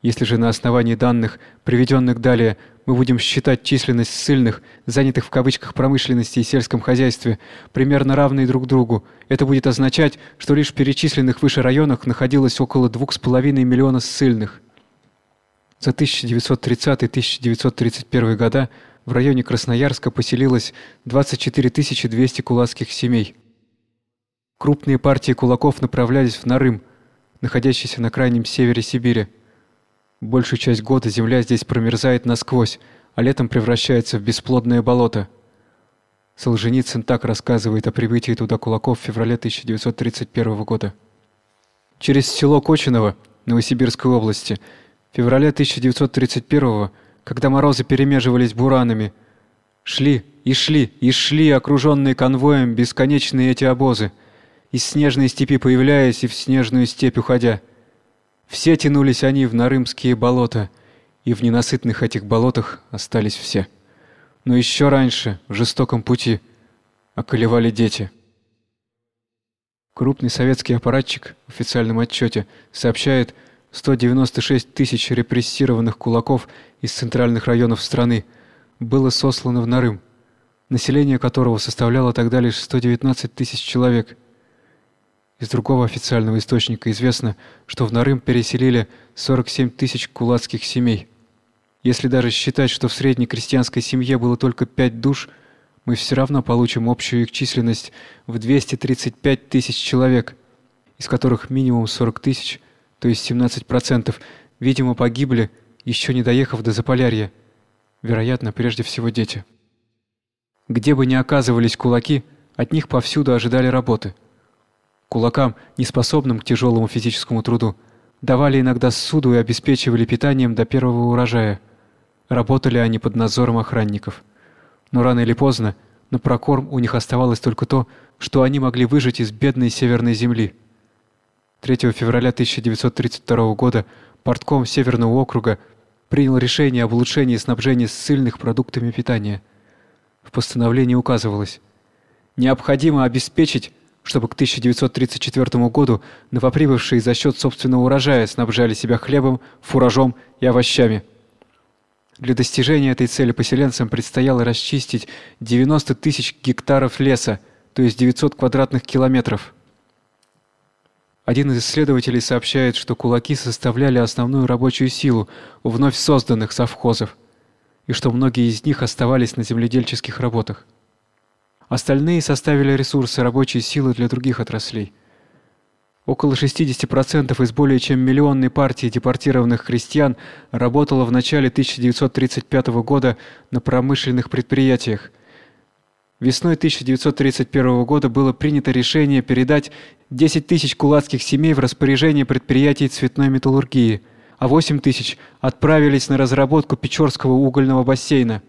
Если же на основании данных, приведенных далее, мы будем считать численность ссыльных, занятых в кавычках промышленности и сельском хозяйстве, примерно равной друг другу, это будет означать, что лишь в перечисленных выше районах находилось около 2,5 миллиона ссыльных. За 1930-1931 года в районе Красноярска поселилось 24 200 кулацких семей. Крупные партии кулаков направлялись в Нарым, находящийся на крайнем севере Сибири. Большую часть года земля здесь промерзает насквозь, а летом превращается в бесплодное болото. Солженицын так рассказывает о прибытии туда кулаков в феврале 1931 года. Через село Кочиново Новосибирской области в феврале 1931 когда морозы перемеживались буранами, шли и шли и шли окруженные конвоем бесконечные эти обозы, из снежной степи появляясь и в снежную степь уходя. Все тянулись они в нарымские болота, и в ненасытных этих болотах остались все. Но еще раньше, в жестоком пути, околевали дети. Крупный советский аппаратчик в официальном отчете сообщает 196 тысяч репрессированных кулаков из центральных районов страны было сослано в Нарым, население которого составляло тогда лишь 119 тысяч человек. Из другого официального источника известно, что в Нарым переселили 47 тысяч кулацких семей. Если даже считать, что в средней крестьянской семье было только 5 душ, мы все равно получим общую их численность в 235 тысяч человек, из которых минимум 40 тысяч, то есть 17%, видимо, погибли, еще не доехав до Заполярья. Вероятно, прежде всего дети. Где бы ни оказывались кулаки, от них повсюду ожидали работы – Кулакам, неспособным к тяжелому физическому труду, давали иногда суду и обеспечивали питанием до первого урожая. Работали они под надзором охранников. Но рано или поздно на прокорм у них оставалось только то, что они могли выжить из бедной северной земли. 3 февраля 1932 года портком Северного округа принял решение об улучшении снабжения ссыльных продуктами питания. В постановлении указывалось: необходимо обеспечить чтобы к 1934 году новоприбывшие за счет собственного урожая снабжали себя хлебом, фуражом и овощами. Для достижения этой цели поселенцам предстояло расчистить 90 тысяч гектаров леса, то есть 900 квадратных километров. Один из исследователей сообщает, что кулаки составляли основную рабочую силу вновь созданных совхозов, и что многие из них оставались на земледельческих работах. Остальные составили ресурсы рабочей силы для других отраслей. Около 60% из более чем миллионной партии депортированных крестьян работало в начале 1935 года на промышленных предприятиях. Весной 1931 года было принято решение передать 10 тысяч кулацких семей в распоряжение предприятий цветной металлургии, а 8 тысяч отправились на разработку Печорского угольного бассейна.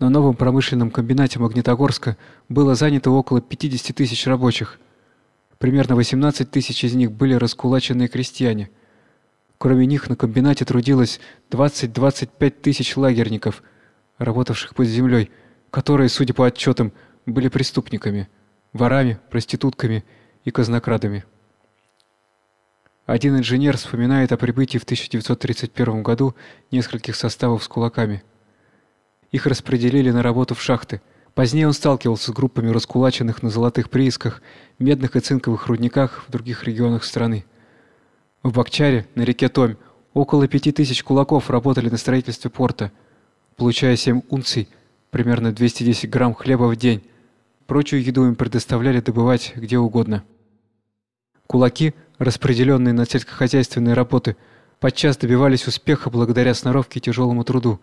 На новом промышленном комбинате Магнитогорска было занято около 50 тысяч рабочих. Примерно 18 тысяч из них были раскулаченные крестьяне. Кроме них на комбинате трудилось 20-25 тысяч лагерников, работавших под землей, которые, судя по отчетам, были преступниками, ворами, проститутками и казнокрадами. Один инженер вспоминает о прибытии в 1931 году нескольких составов с кулаками. Их распределили на работу в шахты. Позднее он сталкивался с группами раскулаченных на золотых приисках, медных и цинковых рудниках в других регионах страны. В Бакчаре, на реке Томь, около пяти тысяч кулаков работали на строительстве порта, получая 7 унций, примерно 210 грамм хлеба в день. Прочую еду им предоставляли добывать где угодно. Кулаки, распределенные на сельскохозяйственные работы, подчас добивались успеха благодаря сноровке и тяжелому труду.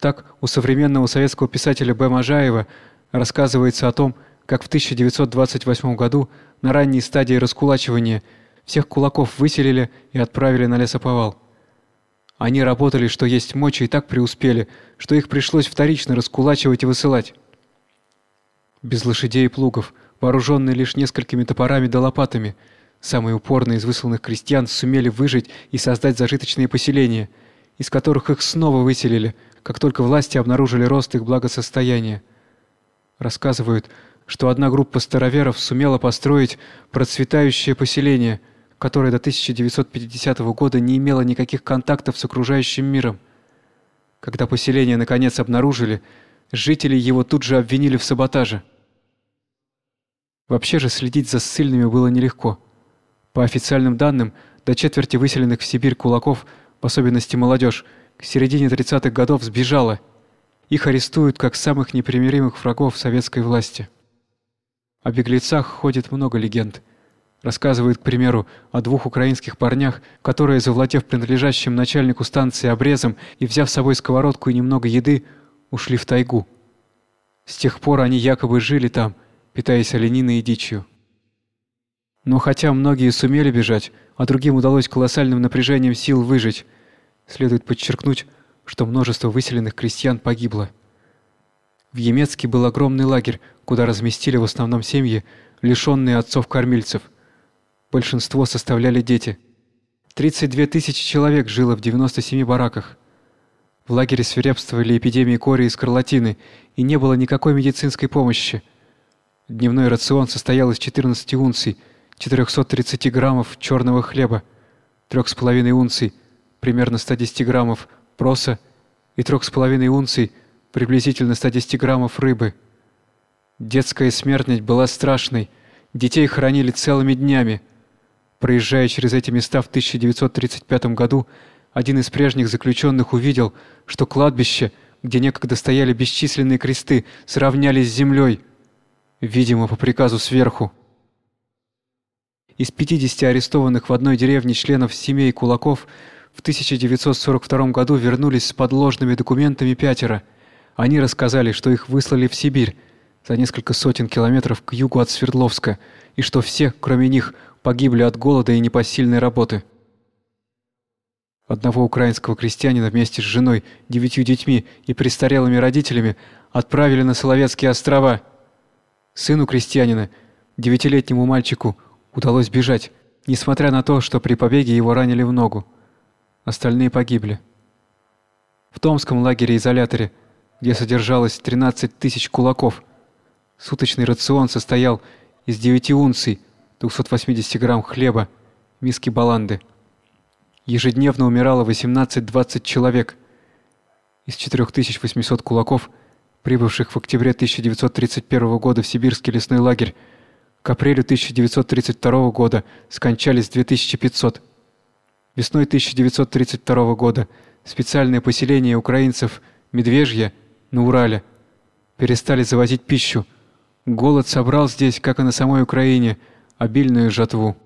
Так, у современного советского писателя Б. Можаева рассказывается о том, как в 1928 году на ранней стадии раскулачивания всех кулаков выселили и отправили на лесоповал. Они работали, что есть мочи, и так преуспели, что их пришлось вторично раскулачивать и высылать. Без лошадей и плугов, вооруженные лишь несколькими топорами да лопатами – Самые упорные из высланных крестьян сумели выжить и создать зажиточные поселения, из которых их снова выселили, как только власти обнаружили рост их благосостояния. Рассказывают, что одна группа староверов сумела построить процветающее поселение, которое до 1950 года не имело никаких контактов с окружающим миром. Когда поселение наконец обнаружили, жители его тут же обвинили в саботаже. Вообще же следить за ссыльными было нелегко. По официальным данным, до четверти выселенных в Сибирь кулаков, в особенности молодежь, к середине 30-х годов сбежала. Их арестуют как самых непримиримых врагов советской власти. О беглецах ходит много легенд. Рассказывают, к примеру, о двух украинских парнях, которые, завладев принадлежащим начальнику станции обрезом и взяв с собой сковородку и немного еды, ушли в тайгу. С тех пор они якобы жили там, питаясь олениной и дичью. Но хотя многие сумели бежать, а другим удалось колоссальным напряжением сил выжить, следует подчеркнуть, что множество выселенных крестьян погибло. В Емецке был огромный лагерь, куда разместили в основном семьи, лишенные отцов-кормильцев. Большинство составляли дети. 32 тысячи человек жило в 97 бараках. В лагере свирепствовали эпидемии кори и скарлатины, и не было никакой медицинской помощи. Дневной рацион состоял из 14 унций – 430 граммов черного хлеба, 3,5 унций, примерно 110 граммов проса и 3,5 унций, приблизительно 110 граммов рыбы. Детская смертность была страшной. Детей хоронили целыми днями. Проезжая через эти места в 1935 году, один из прежних заключенных увидел, что кладбище, где некогда стояли бесчисленные кресты, сравнялись с землей, видимо, по приказу сверху. Из 50 арестованных в одной деревне членов семей кулаков в 1942 году вернулись с подложными документами пятеро. Они рассказали, что их выслали в Сибирь за несколько сотен километров к югу от Свердловска, и что все, кроме них, погибли от голода и непосильной работы. Одного украинского крестьянина вместе с женой, девятью детьми и престарелыми родителями отправили на Соловецкие острова. Сыну крестьянина, девятилетнему мальчику, удалось бежать, несмотря на то, что при побеге его ранили в ногу. Остальные погибли. В Томском лагере-изоляторе, где содержалось 13 тысяч кулаков, суточный рацион состоял из 9 унций, 280 грамм хлеба, миски баланды. Ежедневно умирало 18-20 человек. Из 4800 кулаков, прибывших в октябре 1931 года в сибирский лесной лагерь, к апрелю 1932 года скончались 2500. Весной 1932 года специальное поселение украинцев Медвежье на Урале перестали завозить пищу. Голод собрал здесь, как и на самой Украине, обильную жатву.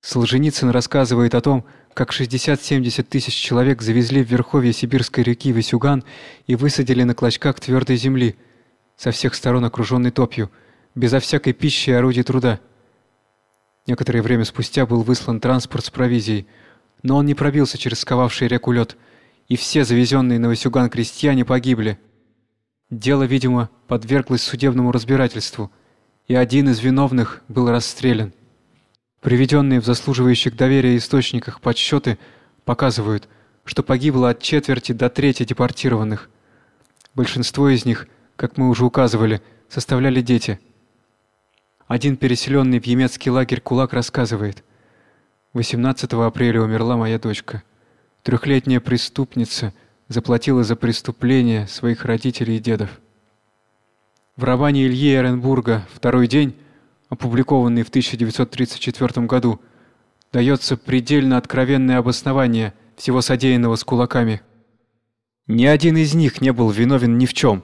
Солженицын рассказывает о том, как 60-70 тысяч человек завезли в верховье сибирской реки Васюган и высадили на клочках твердой земли, со всех сторон окруженной топью – безо всякой пищи и орудий труда. Некоторое время спустя был выслан транспорт с провизией, но он не пробился через сковавший реку лед, и все завезенные на Васюган крестьяне погибли. Дело, видимо, подверглось судебному разбирательству, и один из виновных был расстрелян. Приведенные в заслуживающих доверия источниках подсчеты показывают, что погибло от четверти до трети депортированных. Большинство из них, как мы уже указывали, составляли дети – Один переселенный в немецкий лагерь кулак рассказывает: 18 апреля умерла моя дочка. Трехлетняя преступница заплатила за преступление своих родителей и дедов. В романе Ильи Эренбурга Второй день, опубликованный в 1934 году, дается предельно откровенное обоснование всего содеянного с кулаками. Ни один из них не был виновен ни в чем,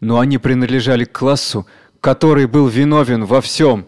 но они принадлежали к классу, который был виновен во всем.